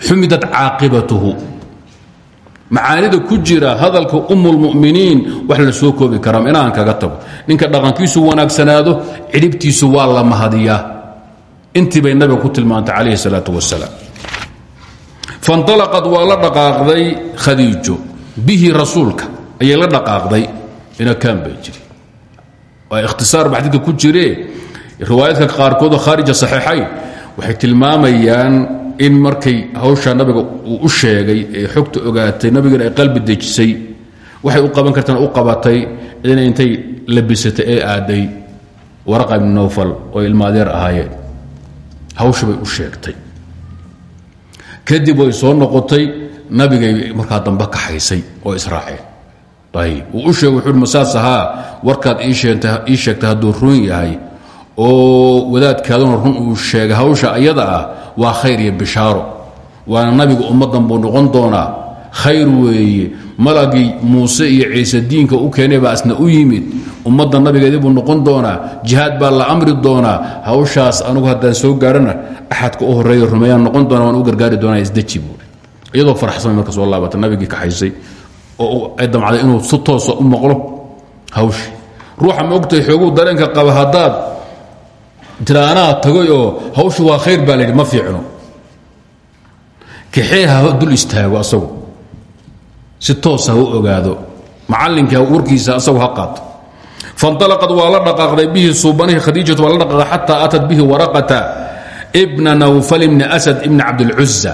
xumidat caaqibatuhu. Macaanida ku jira hadalka umulmuminiin wax la soo koobi karaa inaan kaga tago. Ninka dhaqankiisu wanaagsanaado cidhibtiisu waa la mahadiyaa. Intii bay nabiga ku tilmaantay calayhi salaau wasalaam fanalaqad waa la dhaqaaqday khadiijo bihi rasuulka ayay la dhaqaaqday. Ku jiree riwaayaadka qaarkood khaarija saxiixayn waxay tilmaamayaan in markay hawshaa nabiga uu u sheegay ee xogta ogaatay nabigana ay qalbi dejisay waxay u qaban kartaan u qabatay inay intay labisatay ee aaday waraqa ibnu nawfal oo ilmaadeer ahaayeen hawsha bay u sheegtay. Kadib way soo noqotay nabigay markaa dambe kaxaysay oo israaceen ayb uu u sheeg wuxuu masaas ahaa warkaad ii sheegtay hadduu run yahay oo wadaadkaaduna run uu sheegay hawsha ayada ah waa khayr iyo bishaaro. Waana nabiga ummaddan buu noqon doonaa. Khayr weeye. Malagii muuse iyo ciise diinka u keenay baa u yimid. Ummadda nabigeedii buu noqon doonaa. Jihaad baa la amri doonaa. Hawshaas anugu haddaan soo gaarhana axadka u horreeya rumeeyaan noqon doona waan u gargaari doonaa isdeji iyadoo farxsan marka soo laabata nabigii kaxaysay oo ay damcday inuu si toosa u maqlo hawshi. Ruuxa maogtahay xooguu dareenka qaba haddaad tira anaa tagay oo hawshu waa khayr baa layidhi ma fiicno. Kaxee dul istaago asagu. Si toosa ha u ogaado. Macallinkii warkiisa asagu ha qaato. Fanalaqad waa la dhaqaaqday bihi suubanihi khadiijatu waa la dhaqaaqday xataa atat bihi waraqata bna nawfal bni asad ibni cabdilcuza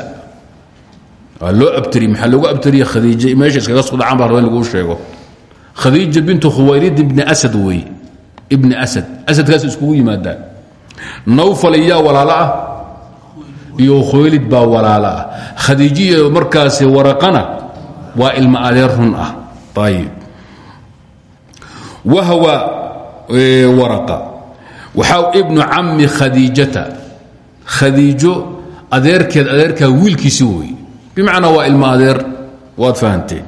waa loo abtiri maxaa loogu abtiriye khadiij meesha iskaga sudhacaan baa raba in laguu sheego. Khadiija bintu khuwaylid ibni asad wey ibni asad. Asadkaas iskugu yimaadaan nawfal iyaa walaalo ah. Iyo khuwaylid baa walaalo ah. Khadiijiya markaasi waraqana waa ilma adeer run ah. Ayib wahwa waraqa. Waxaa ibnu cammi khadiijata. Khadiijo adeerkeed adeerkaa wiilkiisi wey bimacnaa waa ilmo adeer waad fahanteen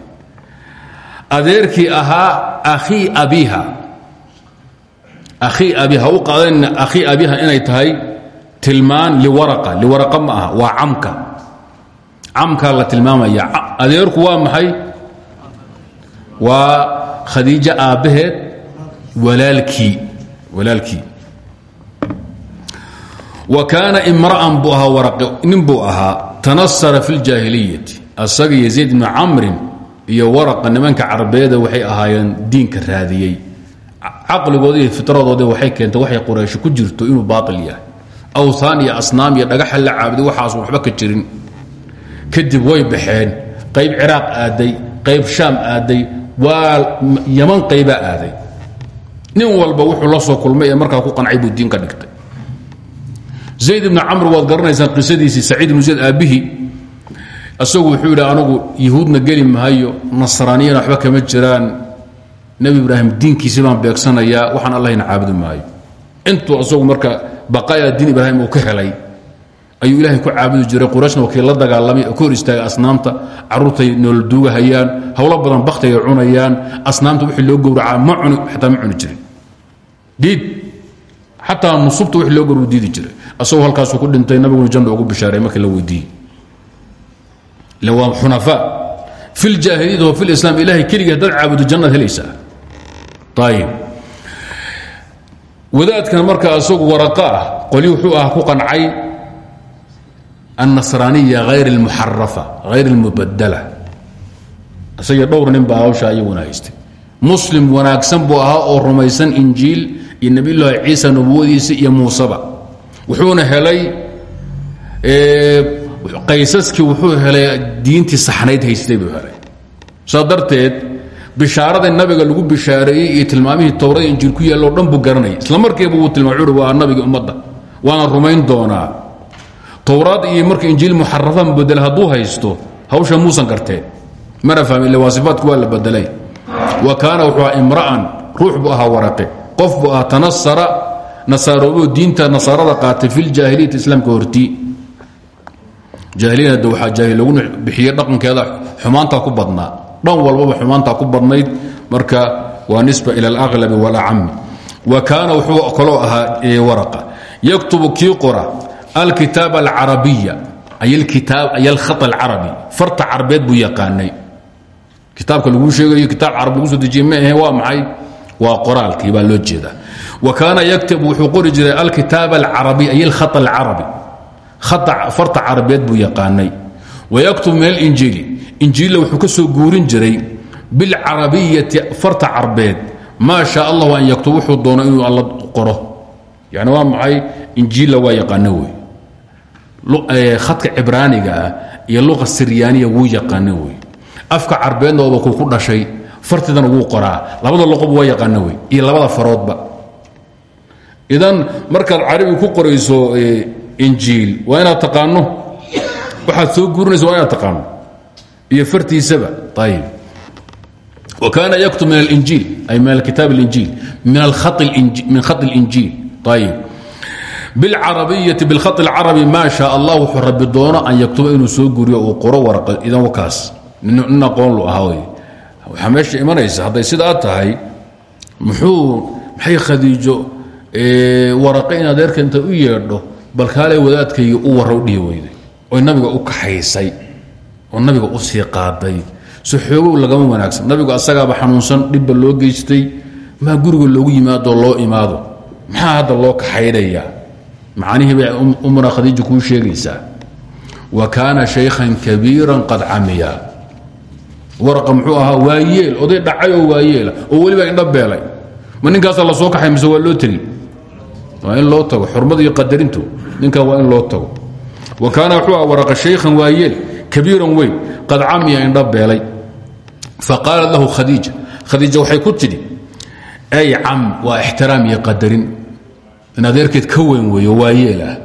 adeerkii ahaa akhii abiha akhii abiha u qaadanayna akhii abiha inay tahay tilmaan liwaraqa. Liwaraqa ma aha waa camka. Camkaa la tilmaamaya. Adeerku waa maxay? Waa khadiijo aabbaheed walaalkii. Walaalkii. Wa kaana imra'an buu ahaa waraqi nin buu ahaa. Tanasara fi ljaahiliyati asaga iyo zayd ibnu camrin iyo waraqa nimanka carabeeda waxay ahaayeen diinka raadiyey caqligooda iyo fitradoodi waxay keentay waxay quraysh ku jirto inuu baail yahay. Awthaan iyo asnaam iyo dhagaxa la caabuday waxaasu waxba ka jirin. Kadib way baxeen qayb ciraaq aaday qayb shaam aaday waa yaman qaybaa aaday. Nin walba wuxuu la soo kulmay markaa ku qancay buu diin dhigtay. Zayd ibni camr waad garanaysaan qisadiisii saciid ibnu zayd aabbihii. Isagu wuxuu yidhi anagu yahuudna geli mahayo nasraaniyana waxba kama jiraan nebi ibraahim diinkiisi baan beegsanayaa waxaan allahna caabudi maayo. Intuu isagu marka baqaya diin ibraahim uu ka helay ayuu ilaahay ku caabudi jiray. Qurayshna wakii la dagaalamay oo ka hor istaagay asnaamta. Carruurtay noolduugahayaan howlo badan baktigay cunayaan. Asnaamta wixii loo gowracaa ma cuni xataa ma cuni jirin. Diid xataa nusubta wixii loo gowracu diidi jiray. Asagoo halkaasuu ku dhintay nabiguna janna ugu bishaaray markii la weydiiyey. Ila waa xunafaa fi wa fi lislaam ilahay keligii haddaad caabudo jannaad helaysaa wadaadkan marka isagu waraqa ah qoli wuxuu ah ku qancay annasraaniya hayr اlmuxarafa hayr اlmubadala isagii dhowr nin baa hawsha iyaguna haystay muslim wanaagsan buu ahaa oo rumaysan injiil iyo nebiy llaahi ciisa nubuwadiisa iyo muuseba wuxuuna helay qaysaskii wuxuu helay diintii saxnayd haystay buu helay. Saa darteed bishaaradii nabiga lagu bishaareeyey iyo tilmaamihii towrada injiil ku yaalloo dhan buu garanayay. Isla markiiba wuu tilmaam ui waa nabigii ummadda waana rumayn doonaa. Towraad iyo marka injiil muxarafan bedel hadduu haysto hawsha muusan garteen. Mana fahmi ille waa sifaadku waa la bedelay. Wa imra'an ruux buu ahaa waraqe. Qof buu ahaa tanasara nasaaroobo diinta nasaarada qaatay fi ljaahiliyati islaamka hortii. Jaahiliyada waxaa jaahil lagu bixiye dhaqankeeda xumaantaa ku badnaa dhan walbaba xumaantaa ku badnayd. Marka waa nisba ila alaqlabi walacami wa kaana wuxuu kaloo ahaa waraqa. Yaktubu kii qora alkitaab alcarabiya ay alkhaa alcarabi. Farta carbeed buu yaqaanay. Kitaabka laguu sheegayo kitaab carab lagu soo dejiye ma ahe waa maxay? Waa qoraalkii baa loo jeeda wa kaana yaktab wuxuu qori jiray alkitaab alcarabiy ay alkhaa alcarabi. Farta carabeed buu yaqaanay. Wayaktub min alinjiili injiilla wuxuu ka soo guurin jiray bilcarabiyati farta carbeed. Maa shaa allahu an yaktub wuxuu doono inuu alla qoro. Yani waa maxay? Injiilla waa yaqaano wey khadka cibraaniga ah iyo luqa siryaaniya wuu yaqaano afka carbeedna ku dhashay fartidana wuu qoraa. Labada luqob waa yaqaano iyo labada faroodba. Idan markaad carabi ku qorayso injiil waa inaad taqaano? Waxaad soo guurinaysa waa inaad taqaano iyo fartiisaba ayib wa kaana yaktub min alinjiil ay min alkitaab اlinjiil min khat اlinjiil ayib bilcarabiyati bilkha اlcarabi maa shaa allah wuxuu rabi doono an yaktuba inuu soo guriyo uu qoro warqa idan wakaas nin aqoon lu ahaa wey waxaa meesha imanaysa hadday sidaa tahay muxuu maxay khadiijo waraqe in adeerka inta u yeedho bal kaalay wadaadkayga u warra u dhihi weyday oy nabiga u kaxaysay oo nabiga u sii qaaday. Si xoogow lagama wanaagsan. Nabigu asagaaba xanuunsan dhibba loo geystay maa guriga loogu yimaadoo loo imaado. Maxaa hadda loo kaxaydhayaa? Macnihii bay umra khadiija kuu sheegaysaa. Wa kaana shaykhan kabiiran qad camiya. Waraqa muxuu waayeel oday dhacay oo waayeela oo weliba indha beelay. Ma ninkaasa la soo kaxay mise waa loo tegi? Waa in loo tago. Xurmada iyo qadarintu ninkan waa in loo tago. Wa kaana wuxuu aha shaykhan waayeel kabiiran weyn qad camiya indha beelay. Faqaalat lahu khadiija khadiija waxay ku tidhi ay cam waa ixtiraam iyo qadarin. In adeerkeed ka weyn weeyo waayeel ah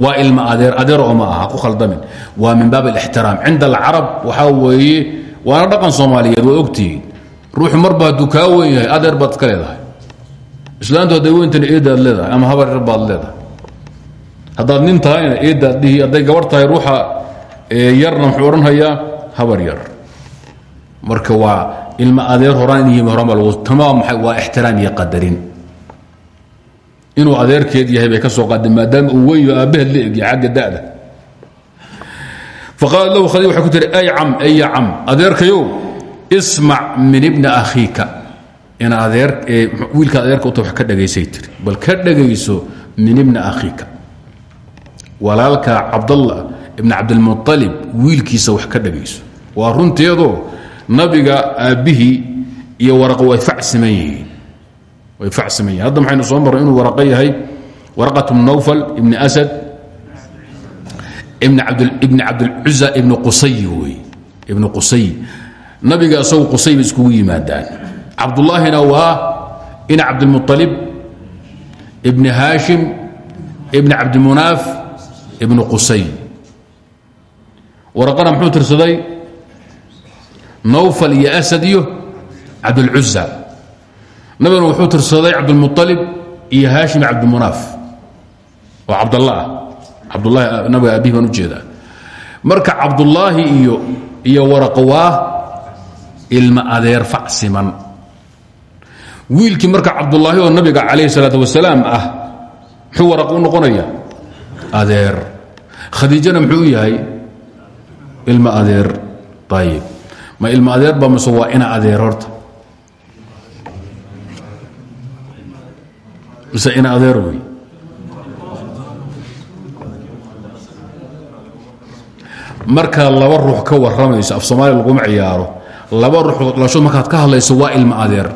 waa ilma adeer adeer oo ma aha ku khaldamin. Waa min baab alixtiraam. Cinda alcarab waxaa weeye waana dhaqan soomaaliyeed waad ogtihiin. Ruuxu marba hadduu kaa weyn yahay adeer baad iska leedahay. Islaantu hadday weyntana eedaad leedahay ama habar yar baad leedahay. Haddaad nin tahayna eedaad dhihi hadday gabar tahay ruuxa yarna muxuu odhanhayaa habar yar. Marka waa ilma adeer horaan in yimi horaan baa lagu tamaam waa ixtiraam iyo qadarin. Inuu adeerkeed yahay bay ka soo qaadeen maadaama uu weyn yaho aabbaheed la xagga da'da. Faqaalat lahu khadiij waxay ku tihi ay cam aya cam adeerkayow min ibni akhiika. In adeer wiilka adeerka uta wax ka dhagaysay tiri bal ka dhagayso min ibni akhiika. Walaalka cabdallah ibn cabdilmualib wiilkiisa wax ka dhagayso. Waa runteedoo nabiga aabbihii iyo waraqa way facsiman way facsiman hadda maxaynu soo marray inuu waraqa yahay waraqat nawfal ibni asad ibn cabdilcuza ibn qusay wey. Ibn qusay. Nabiga isagu qusay bay yimaadaan. Cabdullaahina waa ina cabdilmualib ibni haashim ibn cabdimunaaf ibnu qusay waraqana muxuu tirsaday? Nawfal iyo asad iyo cabdulcuza nabiguna wuxuu tirsaday cabdulmualib iyo haashim cabdimunaaf oo cabdalla ah cabdulahi nabiga abihi baan u jeedaa. Marka cabdullaahi iyo iyo waraqo waa ilma adeer facsiman. Wiilkii marka cabdullaahi oo nabiga calayhi salaat wasalaam ah muxuu waraq u noqonaya adeer. Khadiijana muxuu u yahay ilma adeer ayib ma ilma adeer ba mase waa ina adeer horta. Mise ina adeer wey. Markaad laba ruux ka warramayso af soomaaliya laguma ciyaaro. Laba ruux lashood markaad ka hadlayso waa ilma adeer.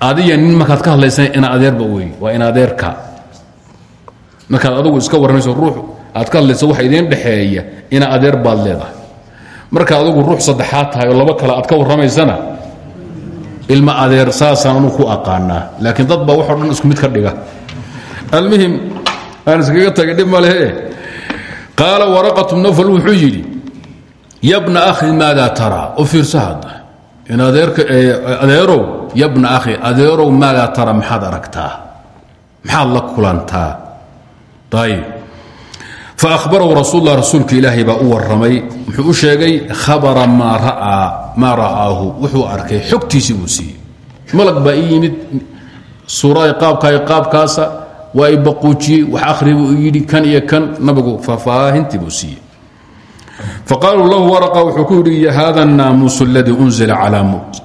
Adiya nin markaad ka hadlaysa ina adeerba wey waa ina adeerka. Markaad adugu iska warramayso ruux aad ka hadlayso waxa idiin dhexeeya ina adeer baad leedahay. Markaad adugu ruux saddexaad tahay oo laba kale aad ka warramaysana ilma adeer saasaan anu ku aqaanaa. Laakiin dad baa dhan isku mid ka dhiga. Almuhim aan iskaga tagay dhib ma lehe. Qaala waraqatu nafl wuxuu yabna akhi maadaa taraa u fiirso hadda in adeerow yabna akhi adeerow maadaa tara? Maxaad aragtaa. Maxaad la kulantaa. Ayb faahbarahu rasuullah rasuulka ilaahay baa u warramay. Muxuu u sheegay khabara maa ra'aahu. Wuxuu arkay xogtiisii buu siiyey. Malag baa ii yimid suuraay qaabkaay qaabkaasa waa i baquujiyey. Wax akhri buu yidhi kan iyo kan nabigu faahfaahintii buu siiyey. Faqaaluu lahu waraqa wuxuu ku yidhi haada annaamuusu aladii unzila calaa mut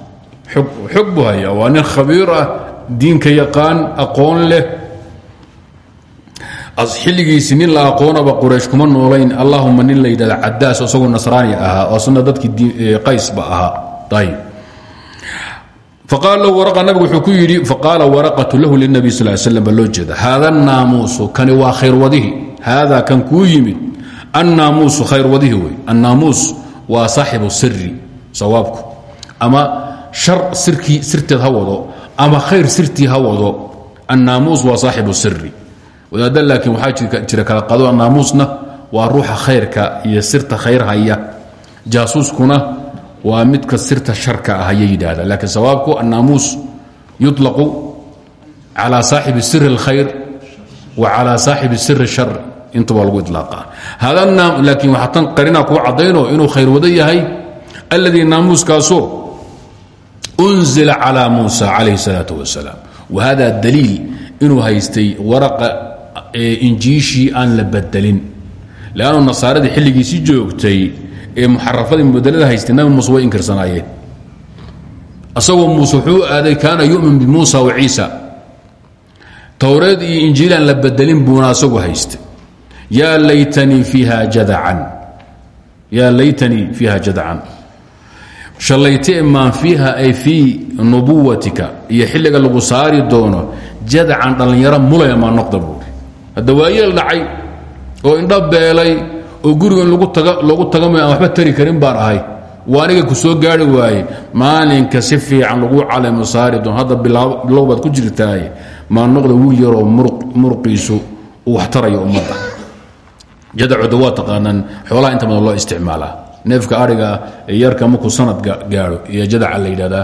xog buu hayaa. Waa nin khabiir ah diinka yaqaan aqoon leh xilligiisi nin la aqoonaba quraysh kuma noolayn allahuma nin la yidhahda cadaas isagoo nasraani ahaa oo asna dadkii qaysba ahaa. Waraqa nabigu wuxuu ku yidhi faqaala waraqatu lahu linabi sal slam baa loo jeeda. Haada annaamuusu kani waa khayrwadihi. Haada kan kuu yimid annaamuusu khayrwadihi wey. Annaamuus waa saaxibu siri sawaabku. Ama shar sirkii sirteed ha ama khayr sirtii ha wado annaamuus waa saaxibu siri wadaadda laakiin waxaa jira kala qado naamuusna waa ruuxa khayrka iyo sirta khayr haya jaasuuskuna waa midka sirta sharka ah ayay yidhaahdaan laakiin sawaabku annaamuus yuطlaqu calى saaxibi siri اlkhayr wa calى saaxibi siri shar intaba lagu ilaaqa hada laakiin waxaa tan qarina kuu caddayno inuu khayr wada yahay alladii naamuuskaasoo unzila calى muusa calayh الsalaaة wasalaam wa hada daliil inuu haystay waraqa injiishii aan la bedelin. Lannu nasaaradii xilligiisii joogtay ee muxarafadii mubadelada haystay nabi muuse way inkirsanaayeen. Asagoo muuse wuxuu aaday kaana yumin bimuusa wa ciisa. Towreed iyo injiil aan la bedelin buuna haystay. Yaa laytanii fiiha jadacan yaa laytanii fiiha jadacan shalayte maan fiiha ay fii nubuwatika. Iyo xilliga lagu saari doono jadacan dhallinyaro mulaya maa noqda hadda waayeel dhacay oo indho beelay oo guriga in loogu tagamayo aan waxba tari karin baan ahay. Waa aniga ku soo gaari waaye maalinka si fiican lagu calamo saari doon. Hadda ku jirtaaye maa noqda wiil yaroo muruqiisu uu wax tarayo ummadda. Jadacoda waa taqaanaan xoolaha inta badan loo isticmaalaa. Neefka ariga yarka markuu sanad gaadho iyo jadaca la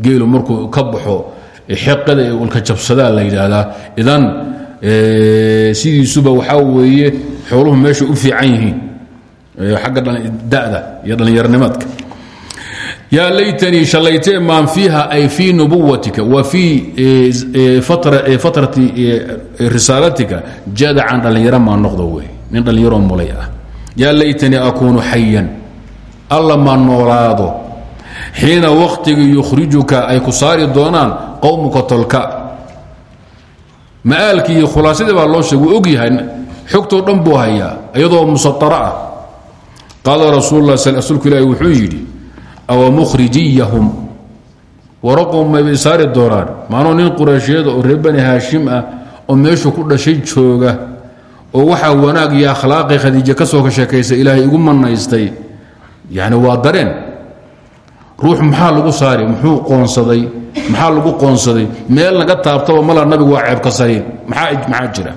geelu markuu ka baxo xeqada ee ulka jabsadaa la idan sidiisuba waxaa weeye xooluhu meesha u fiican yihiin. Xagga da'da iyo dhallinyarnimadka yaa laytanii shalaytee maan fiiha ay fii nubuwatika wa fii fatrati risaalatika jadacan dhallinyaro maa noqdo wey nin dhallinyaroo mulay ah. Yaa laytanii akuunu alla maa noolaado. Xiina wakhtigii yukhrijuka ay ku doonaan qowmuka tolka ma'aalkii iyo khulaasadii baa loo sheeg wuu og yahay xogtoo dhan buu hayaa iyadoo musataro ah. Qaala rasuul rasuulku ilaahi wuxuu yidhi awa mukhrijiyahum? Waraqow maybay saari doonaan maanoo nin qureyshyada oo reer bani haashim ah oo meeshu ku dhashay jooga oo waxaa wanaag iyo akhlaaqii khadiije ka soo ka sheekaysa ilaahay igu manaystay yani waa dareen ruux maxaa lagu saari muxuu qoonsaday? Maxaa lagu qoonsaday? Meel laga taabtaba mala nabigu waa ceebka sariir maxaa jira?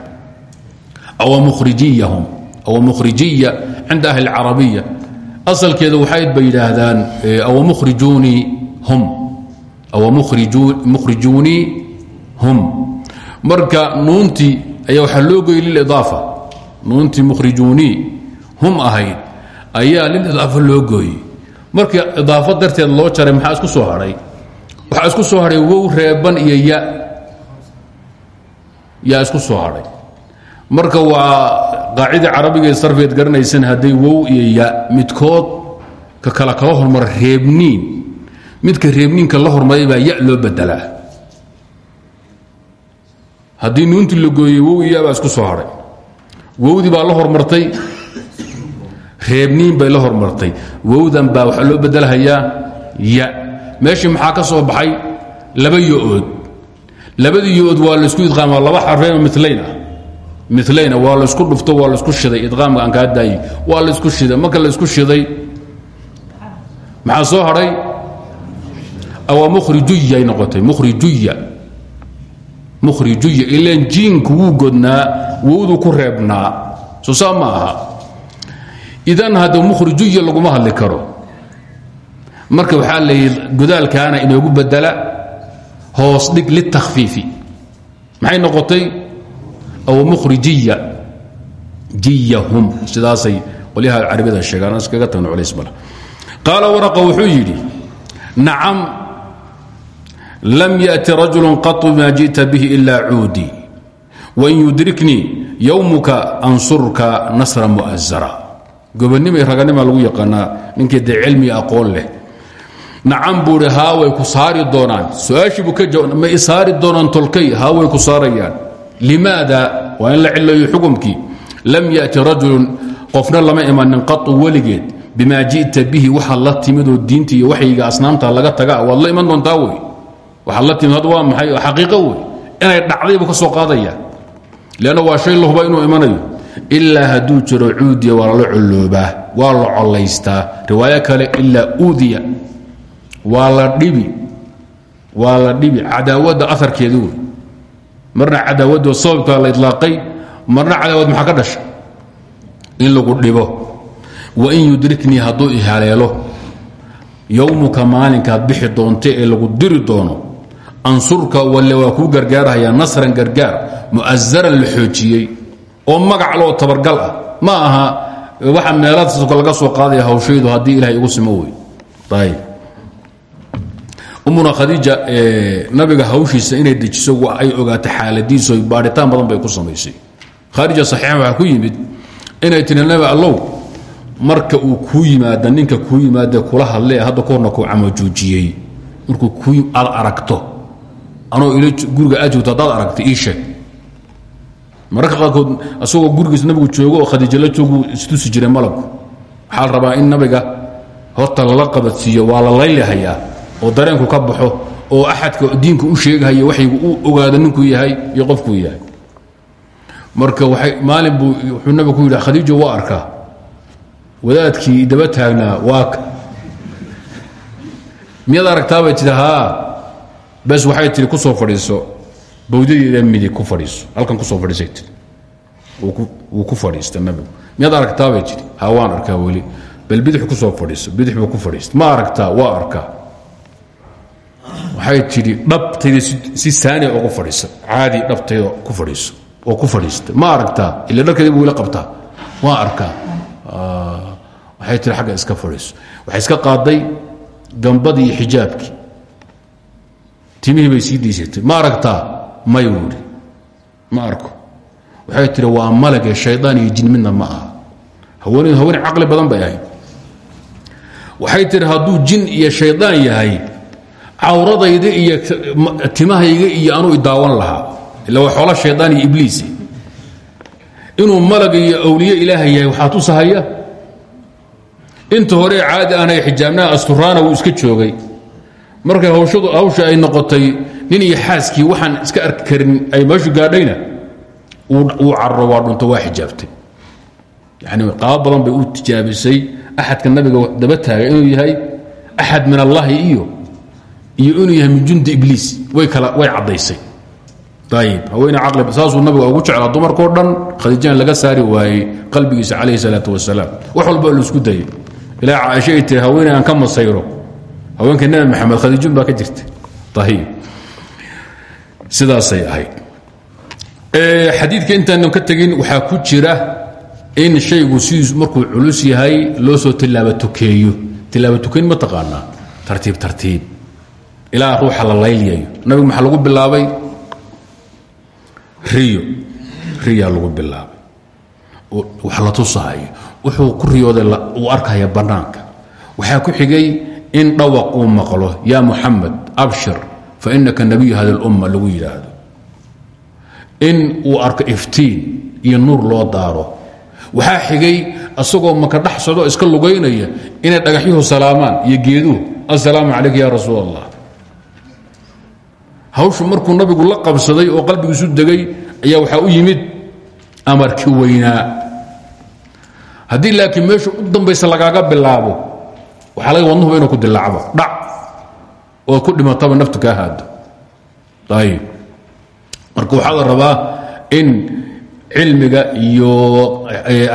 Aw mukhrijiyahum. Aw mukhrijiya cinda ahli اlcarabiya asalkeeda waxayd bay yidhaahdaan aw mukhrijuunii hum. Aw mukhrijuunii hum. Marka nuuntii ayaa waxaa loo goyey lilidaafa nuuntii mukhrijuunii hum ahayd ayaa lilidaafa loo gooyey markii idaafo darteed loo jaray maxaa isku soo hadhay waxaa isku soo hadhay wow reeban iyo ya. Yaa isku soo hadhay marka waa qaacidii carabiga sarfeed garanaysan hadday wow iyo ya midkood ka kala kala hormara reebniin. Midka reebniinka la hormaray baa ya loo bedelaa haddii nuuntii la gooyey wow iyo ya baa isku soo hadhay wowdii baa la hormartay reebniin bay la hormartay. Wowdan baa waxaa loo bedelhayaa ya. Meeshii maxaa ka soo baxay? Laba yo-ood. Labadii yo-ood waa laysku idqaama laba xarfeeno milayn ah. Milayna waa laysku dhufto waa laysku shiday. Idqaamka aan kaa daayey waa laysku shiday. Marka laysku shiday maxaa soo hadhay awa mukhrijuya ay noqotay. Mukhrijuya. Mukhrijuya. Ilaan jiinku wuu godnaa wowdu ku reebnaa. Soo saa ma aha idan hadda mukhrijuya laguma hadli karo. Marka waxaa layii godaalkaana inoogu bedela hoos dhig litakfiifi. Maxay noqotay? Aw mukhrijiya jiyahum sidaasay qolyaha carabiyada sheegaan iskaga tagno culays male qaala waraqa wuxuu yidhi lam yأti rajulu qatu ma jiئta bihi ila cuudi wain yudriknii yowmuka ansurka nasra mu'azara gobonnimay raganima lagu yaqaanaa. Ninkii dee cilmi aqoon leh. Nacam buu hi haaway ku saari doonaan. Su'aashii buu ka jawa ma i saari doonaan tolkay haaway ku saarayaan. Limaada? Waa in la cilayo xukumkii. Lam yأti rajulun qofna lama imanin qaطu weligeed. Bima ji'ta bihi waxaad la timidoo diinta iyo waxyiga laga taga waad la doontaa wey? Waxaad la timid hadda waa maxay? Xaqiiqo inay dhacday buu ka soo qaadaya. Leanna waa shay la imanayo ilaa hadduu jiro cuudiya waa lala colloobaa waa la collaystaa. Riwaayo kale ilaa uudiya waa la dhibi waa la dhibi. Cadaawadda aarkeedu wey. Marna cadaawaddo sababkaa la idlaaqay marna cadaawad maxaa ka dhasha? In lagu dhibo. Wain yudriknii hadduu ihaleelo. Yowmuka maalinkaad bixi doonta ee lagu diri doono ansurka walle waa kuu gargaarhayaa nasran gargaar mu'azaran la xoojiyey oo magac loo tabargal ah. Ma aha waxa meeladas laga soo qaadaya hawshaydu haddii ilahay igu simo wey ummuna khadiija nabiga hawshiisa inay dejiso ay ogaato xaaladiiso baadhitaan badan bay ku samaysay. Khaarija saxiixa ku yimid inay tiri nabi allow marka uu kuu yimaada ninka kuu yimaada kula hadle hadda kahorna kuu camajuujiyey markuu ku aragto. Anoo guriga aad joogto haddaad aragta ii sheeg mararka qaarkood asagoo gurigiis nabigu joogo oo khadiija la joogu istusi jiray malabku waxaa la rabaa in nabiga horta lala qabadsiiyo waa la laylihayaa oo dareenku ka baxo oo axadka diinka u sheegahaya waxaygu u ogaado ninkuu yahay iyo qofkuu yahay. Marka maalin buu wuxuu nabigu ku yidhi khadiijo waa arkaa. Wadaadkii daba taagnaa waaka miyaad aragtaabay tii haa. Bes waxay tii ku soo fadhiiso bawdadeeda midig ku fadhiiso halkan ku soo fadhiisay tii wuu ku fadhiista nabigu miyaad aragtaabay tii ha waan arkaa weli. Bal bidix ku soo fadhiiso bidix buu ku fadhiista ma aragtaa waa arkaa. Waxay tidhi dhabtayda si saania ugu fadhiisa caadi dhabtayda ku fadhiiso oo ku fadhiista ma aragtaa ila dharkeeda buu ila qabtaa. Waa arkaa. Waxay tii agga iska fadhiiso waxay iska qaaday gambadii xijaabkii. Timihii bay sii diisatay ma aragtaa may buuhi ma arko. Waxay tihi waa malage shaydaan iyo jin midna ma aha. Haween caqli badan bay ahayd. Waxay tihi hadduu jin iyo shaydaan yahay cawradayda iyo timahayga iyo anuu idaawan lahaa ila waa xoola shaydaan iyo ibliisi inuu malag iyo awliye ilaahay yahay waxaa tusahaya inta hore caadi aanay xijaabnaha asturaana wuu iska joogay markay hawsha ay noqotay nin iyo xaaskii waxaan iska arki karin ay meeshu gaadhayna uu cararo waa dhunto waa yani qaabo badan bay u tijaabisay. Axadka nabiga daba taagay inuu yahay axad min allahi iyo iyo inuu yahay min jundi ibliis. Way caddaysay. Ayib haweeney caqli saasuu nabiga ugu jeclaa dumarkao dhan. Khadiijana laga saari waayey qalbigiisa calayhi salaatu wasalaam wax walba la isku dayay. Ilaa caaisha ay tiri haweeney aan haweenka nabi maxamed khadiijun baa ka jirta ayib sidaasay ahayd. Xadiidka intaanan ka tegin waxaa ku jira in shaygu sidiis markuu culus yahay loo soo tilaaba tukeeyo. Tilaaba tukeyn ma taqaanaa. Tartiib tartiib. Ilaa ruuxa la laylyayo nabigu maxaa lagu bilaabay? Riyo. Riyaa lagu bilaabay. Wax la tusahayo wuxuu ku riyooday uu arkaya bannaanka. Waxaa ku xigay in dhawaq uu maqlo yaa muxamed abshir fa inaka nabiyu hada اlumma lagu yidhaahdo. In uu arko iftiin iyo nuur loo daaro. Waxaa xigay asagoo maka dhex iska lugaynaya inay dhagaxyuhu salaamaan iyo geeduhu assalaamu calayka ya rasuul allah hawshu markuu nabigu la qabsaday oo qalbigiisu degay ayaa waxaa u yimid amarkii weynaa. Haddii laakiin meesha u dambaysa lagaaga bilaabo waxaa laga wadnuhuba inuu ku dilaacba dhac oo ku dhimataba naftu kaa haado ayib marka waxaa la rabaa in cilmiga iyo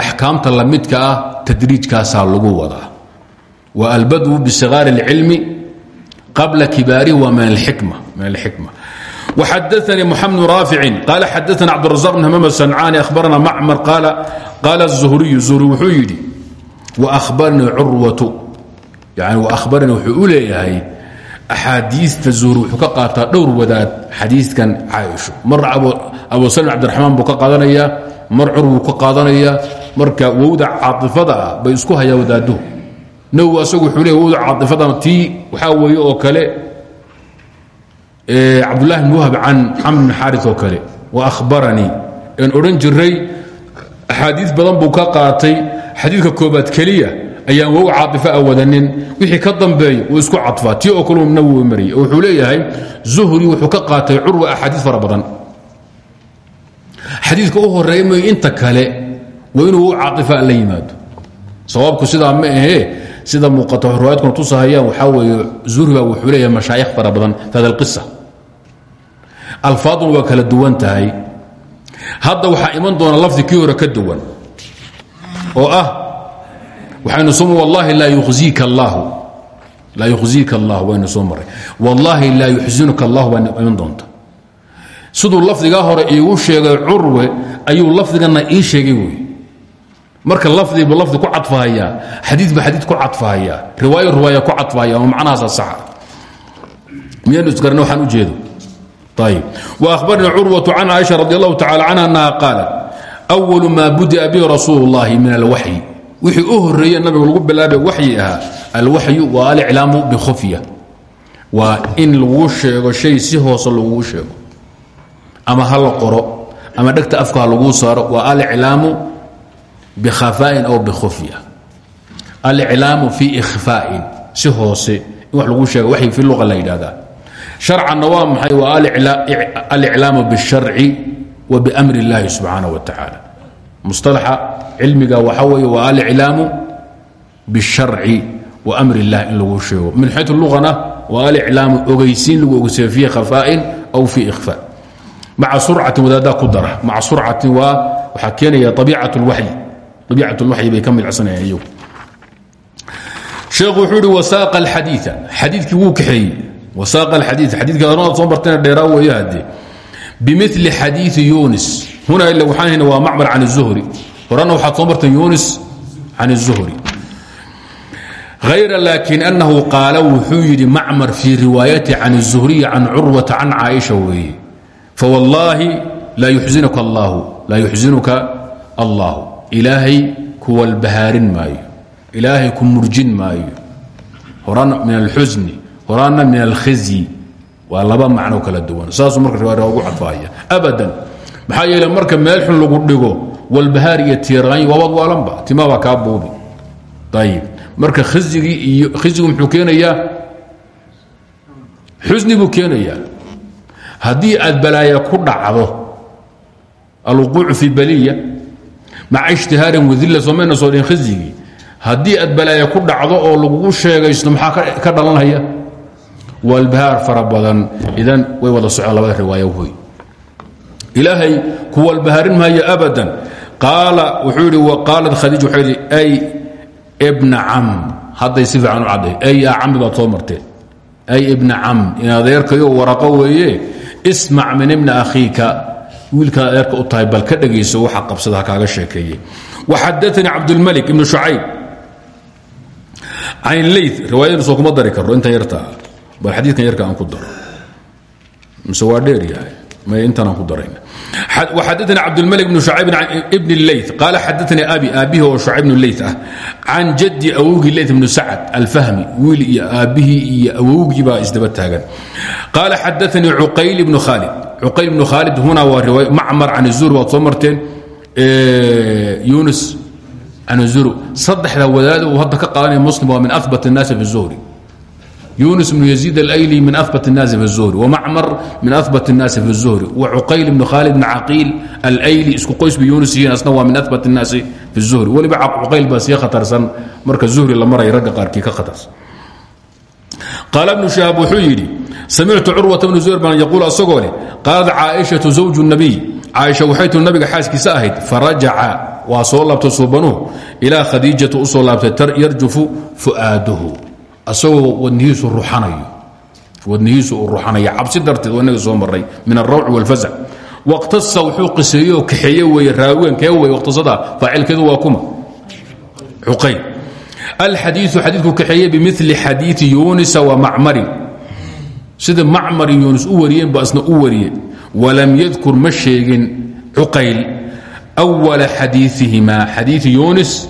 axkaamta lamidka ah tadriijkaasaa lagu wadaa wa albadwu bisigaari اlcilmi qabla kibaarihi waa min alxikma وxadثnي محمد بن rاaفiع قال xadثna cبدالرزاق بن hmام السنعاني أخبرna mcmر قال الزهري زهري wuxuu yidhi وأخبرنii curwة yani akhbarina wuxuu u leeyahay axaadiista zuhur wuxuu ka qaataa dhowr wadaad xadiiskan caaisho marna abusalm cabdiraxmaan buu ka qaadanayaa mar cur buu ka qaadanayaa marka wowda caaifada ah bay isku hayaa wadaaduhu nawowi asagu wuxuu leey wowda caaifadana tii waxaa weeye oo kale cabdullahi bn wahab can camr bn xaaris oo kale wa ahbaranii aan odhan jiray axaadiis badan buu ka qaatay xadiidka koobaad keliya ayaan wow caaطifa a wixii ka dambeeya uu isku cadfaa tii oo kale nawowi mariyay wuxuu leeyahay zuhri wuxuu ka qaatay curwa axaadii fara badan. Xadiidka u inta kale waa inuu wow la yimaado. Sawaabku sidaa ma ahee sida muuqata riwaayadkuna tusahayaan waxaa weeye zuhri wuxuu leeyahay mashaayikh fara badan fi hada alqisa alfaadun hadda waxaa iman doona lafdi kii ka duwan oo ah waanu soo wallaahi laa yuziika allah laa yuziika allah waynu soo maray wallaahi laa yuxsinuka allah baa iman doonta siduu lafdigaa hore iigu sheegay curwe ayuu lafdiganna ii sheegay wey marka lafdi ku cadfahayaa xadiidba xadiid ku cadfahayaa riwaayo riwaaya ku cadfahaya oo macnahaasa saxa ah. miyaanu isgaran waxaan u jeedo? Ayib waahbarnii curwatu can caaisha radi allahu tacala canha annaha qaalat awalu maa budi'a bihi min alwaxyi wixii u horeeye nabiga lagu bilaabay waxyi ahaa alwaxyu waa aliclaamu bifya waa in laguu sheego shay si hoose laguu sheego. Ama ha qoro ama dhegta afka ha laguu saaro waa aliclaamu bikhafaain aw bifya aliclaamu fi ikhfaain si hoose in wa sheego wayi fi lua la yidhahdaa sharcanna waa maxay waa aliclaamu bisharci wa bimri اllahi subxaanaه wa tacaala musطalaxa cilmiga waxa weeye waa aliclaamu bاsharci wa amr اllah in lagu sheego min xayu luqana waa aliclaamu ogeysiin lagu ogeysiyo fii khafaaءin aw fii ikhfa maca surcatin wadaadaa ku dara maca surcatin waa waxaa keenaya abiicaة اlwaxyi abiicaة اlwaxyi bay ka milcsanayaan iyagu sheekhu wuxuu ihi wasaaqa اlxadiiثa xadiidkii wuu kaxeeyey wasaaق اxadii xadiidka hornaad soo martayna dheeraa weeye haddee bimili xadiiثi yunis huna ila waxaan hayna waa macmar can الzuhri horena waxaad soo marteen yunis can الzuhri hayra laakin anahu qaala wuxuu yidhi macmar fii riwaayati can الzuhriyi can curwata can caaisha weeye fawallaahi laa yuxsinuka allahu laa yuxsinuka allahu ilaahay kuwalbahaarin maayo ilaahay ku murjin maayo horana min alxusni horaana min alkhizyi waa laba macno kala duwan saasuu marka riwaaya ugu cadfaaya abadan maxaa yeele marka meel xun lagu dhigo walbahaar iyo tiiraanyi waabad waalanba timabaa kaa buubi ayib marka khizigii iyo khizigu muxuu keenayaa? Xusni buu keenayaa. Haddii aad balaaya ku dhacdo alwuquucu fi baliya maca ishtihaarin wadilla soomayna soo dhin khizigii haddii aad balaaya ku dhacdo oo lagugu sheegaysto maxaa ka dhalanhaya walbahaar fara badan. Idan way wada socdaan labada riwaayo hoy ilaahay kuwalbaharin maayo abadan. Qaala wuxuu yidhi qaalad khadiij waxay ay ibna cam. Hadday si fiican u ay yaa cammi baad soo marteen ay ibna cam in adeerkayo waraqo weeye. Ismac min ibna akhiika. Wiilkaad adeerka u bal ka dhegayso waxa qabsada ha kaaga sheekeeye waxadaanii cabdulmalik ibnu shucayb. Can ley riwaayadanu soo kuma dari karo intan yartaa bal xadiidkan yarka aan ku daro. Mise waa dheer yahay. May intanaan ku darayna xadana cabdulmلك بن شhucayb bn اleyث qaala xadaanii abi aabihi oo شhucayb bn leyث ah can jadi awowgii leyث bn sacd alfahmi wiil iyo aabbihii iyo awowgii baa isdaba taagan qaala xadaanii cuqayl bn khaalid cuqayl bn khaalid huna waa riwaay macmar can الzuhri waad soo marteen yunus can الzuhri saddexda wadaad uu hadda ka qaadanaya muslim waa min abat الnaasi fi الzuhri yunus bnu yaziid alayli min abat الnaasi fi الzuhri wmacmar min abat الnaasi fi الzuhri wacuqayl bnu khaalid bn caqiil alayli isku qoys ba yunus yihiin asna waa min abat الnaasi fi الzuhri weliba cuqayl baa sii khatarsan marka zuhri la maray ragga qaarkii ka khatarsan qaala bnu shahaab wuxuu yidhi samictu curwata bnu zuhayr baan yaquul asagoo leh qaalad caaishatu zawju الnabiy caaisha waxay tu nabiga xaaskiisa ahayd farajaca waa soo laabtay suubanuhu ilaa khadiijata u soo laabtay yarjufu fu'aaduhu asagoo wadnihiisu ruxanayo wadnihiisu uu ruxanaya cabsi darteed waa soo maray min alrawci wاlfazac waqtasa wuxuu qiseeye oo kaxeeye weeye raaween kee wey waqtasada faacilkeedu waa kuma. Cuqayl alxadiiu xadiidku kaxeeye bimili xadiii yuunisa wa macmarin. Sida macmar iyo yuunis u wariyeen ba u wariye walam yadkur ma sheegin cuqayl wala xadiiihima xadii yunis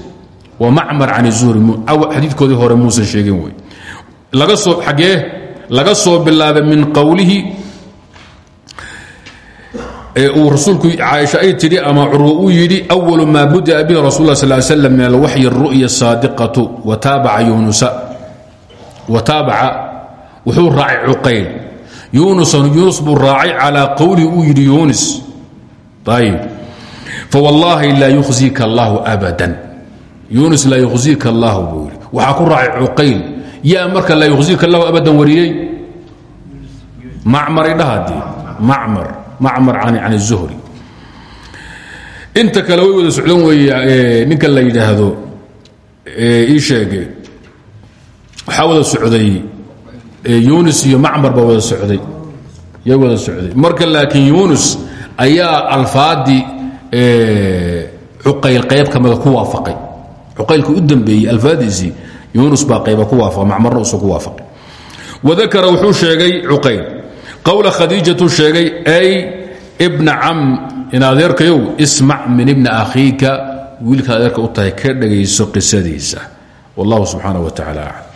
wa macmar can zuhri. Xadiidkoodii hore muusan sheegin wey agee laga soo bilaabay min wlihi uu rasuulku caaisha ay tidhi ama curwa uu yidhi awalu maa budi'a bihi rasul la sl slam min alwaxyi ru'ya saadiqatu wataabaca yunusa. Wataabaca wuxuu raacay cuqayl. Yunusan yunus buu raacay calaa qowlihi uu yidhi yunis ayb fawallaahi laa yukhziika allaahu abadan. Yunis laa yukhziika allaahu buu ku raacay cuqayl yaa marka laa yuqsiika allahu abadan wariyey. Macmaray dhahade mamar macmar can zuhri. Inta kale way wada socdon wey ninka la yidhaahdo ii sheege. Waxaa wada socday yunis iyo macmar baa wada socday. Yay wada socday. Marka laakiin yunis ayaa alfaadii cuqayl qayb kamida ku waafaqay. Cuqaylka u dambeeyey alfaadiisii yunus baa qayba ku waafaqay macmarna usa ku waafaqay. Wadakara wuxuu sheegay cuqayl qowla khadiijatu sheegay ay ibna cam in adeerkayow ismac min ibni akhiika wiilka adeerka u tahay ka dhagayso qisadiisa. Wallahu subxaana wa tacala aclam